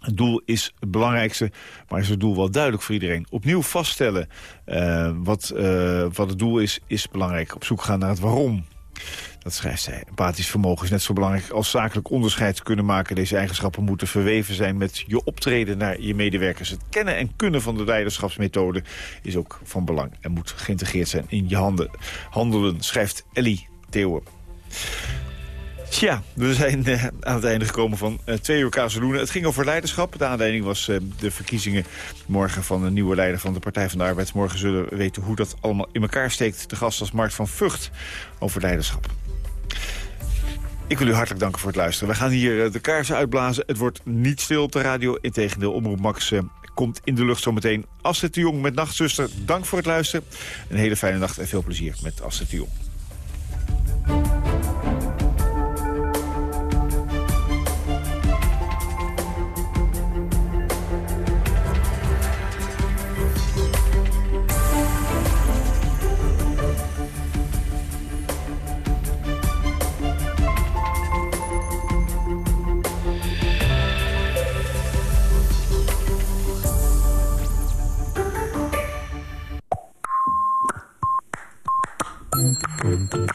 Het doel is het belangrijkste, maar is het doel wel duidelijk voor iedereen? Opnieuw vaststellen eh, wat, eh, wat het doel is, is belangrijk. Op zoek gaan naar het waarom. Dat schrijft zij. Empathisch vermogen is net zo belangrijk als zakelijk onderscheid kunnen maken. Deze eigenschappen moeten verweven zijn met je optreden naar je medewerkers. Het kennen en kunnen van de leiderschapsmethode is ook van belang en moet geïntegreerd zijn in je handen. handelen, schrijft Ellie Theeuwen. Tja, we zijn eh, aan het einde gekomen van eh, twee uur Kazeloenen. Het ging over leiderschap. De aanleiding was eh, de verkiezingen morgen van een nieuwe leider van de Partij van de Arbeid. Morgen zullen we weten hoe dat allemaal in elkaar steekt. De gast als Mark van Vught over leiderschap. Ik wil u hartelijk danken voor het luisteren. We gaan hier eh, de kaarsen uitblazen. Het wordt niet stil op de radio. Integendeel, Omroep Max eh, komt in de lucht zometeen. Astrid de Jong met Nachtzuster, dank voor het luisteren. Een hele fijne nacht en veel plezier met Astrid de Jong.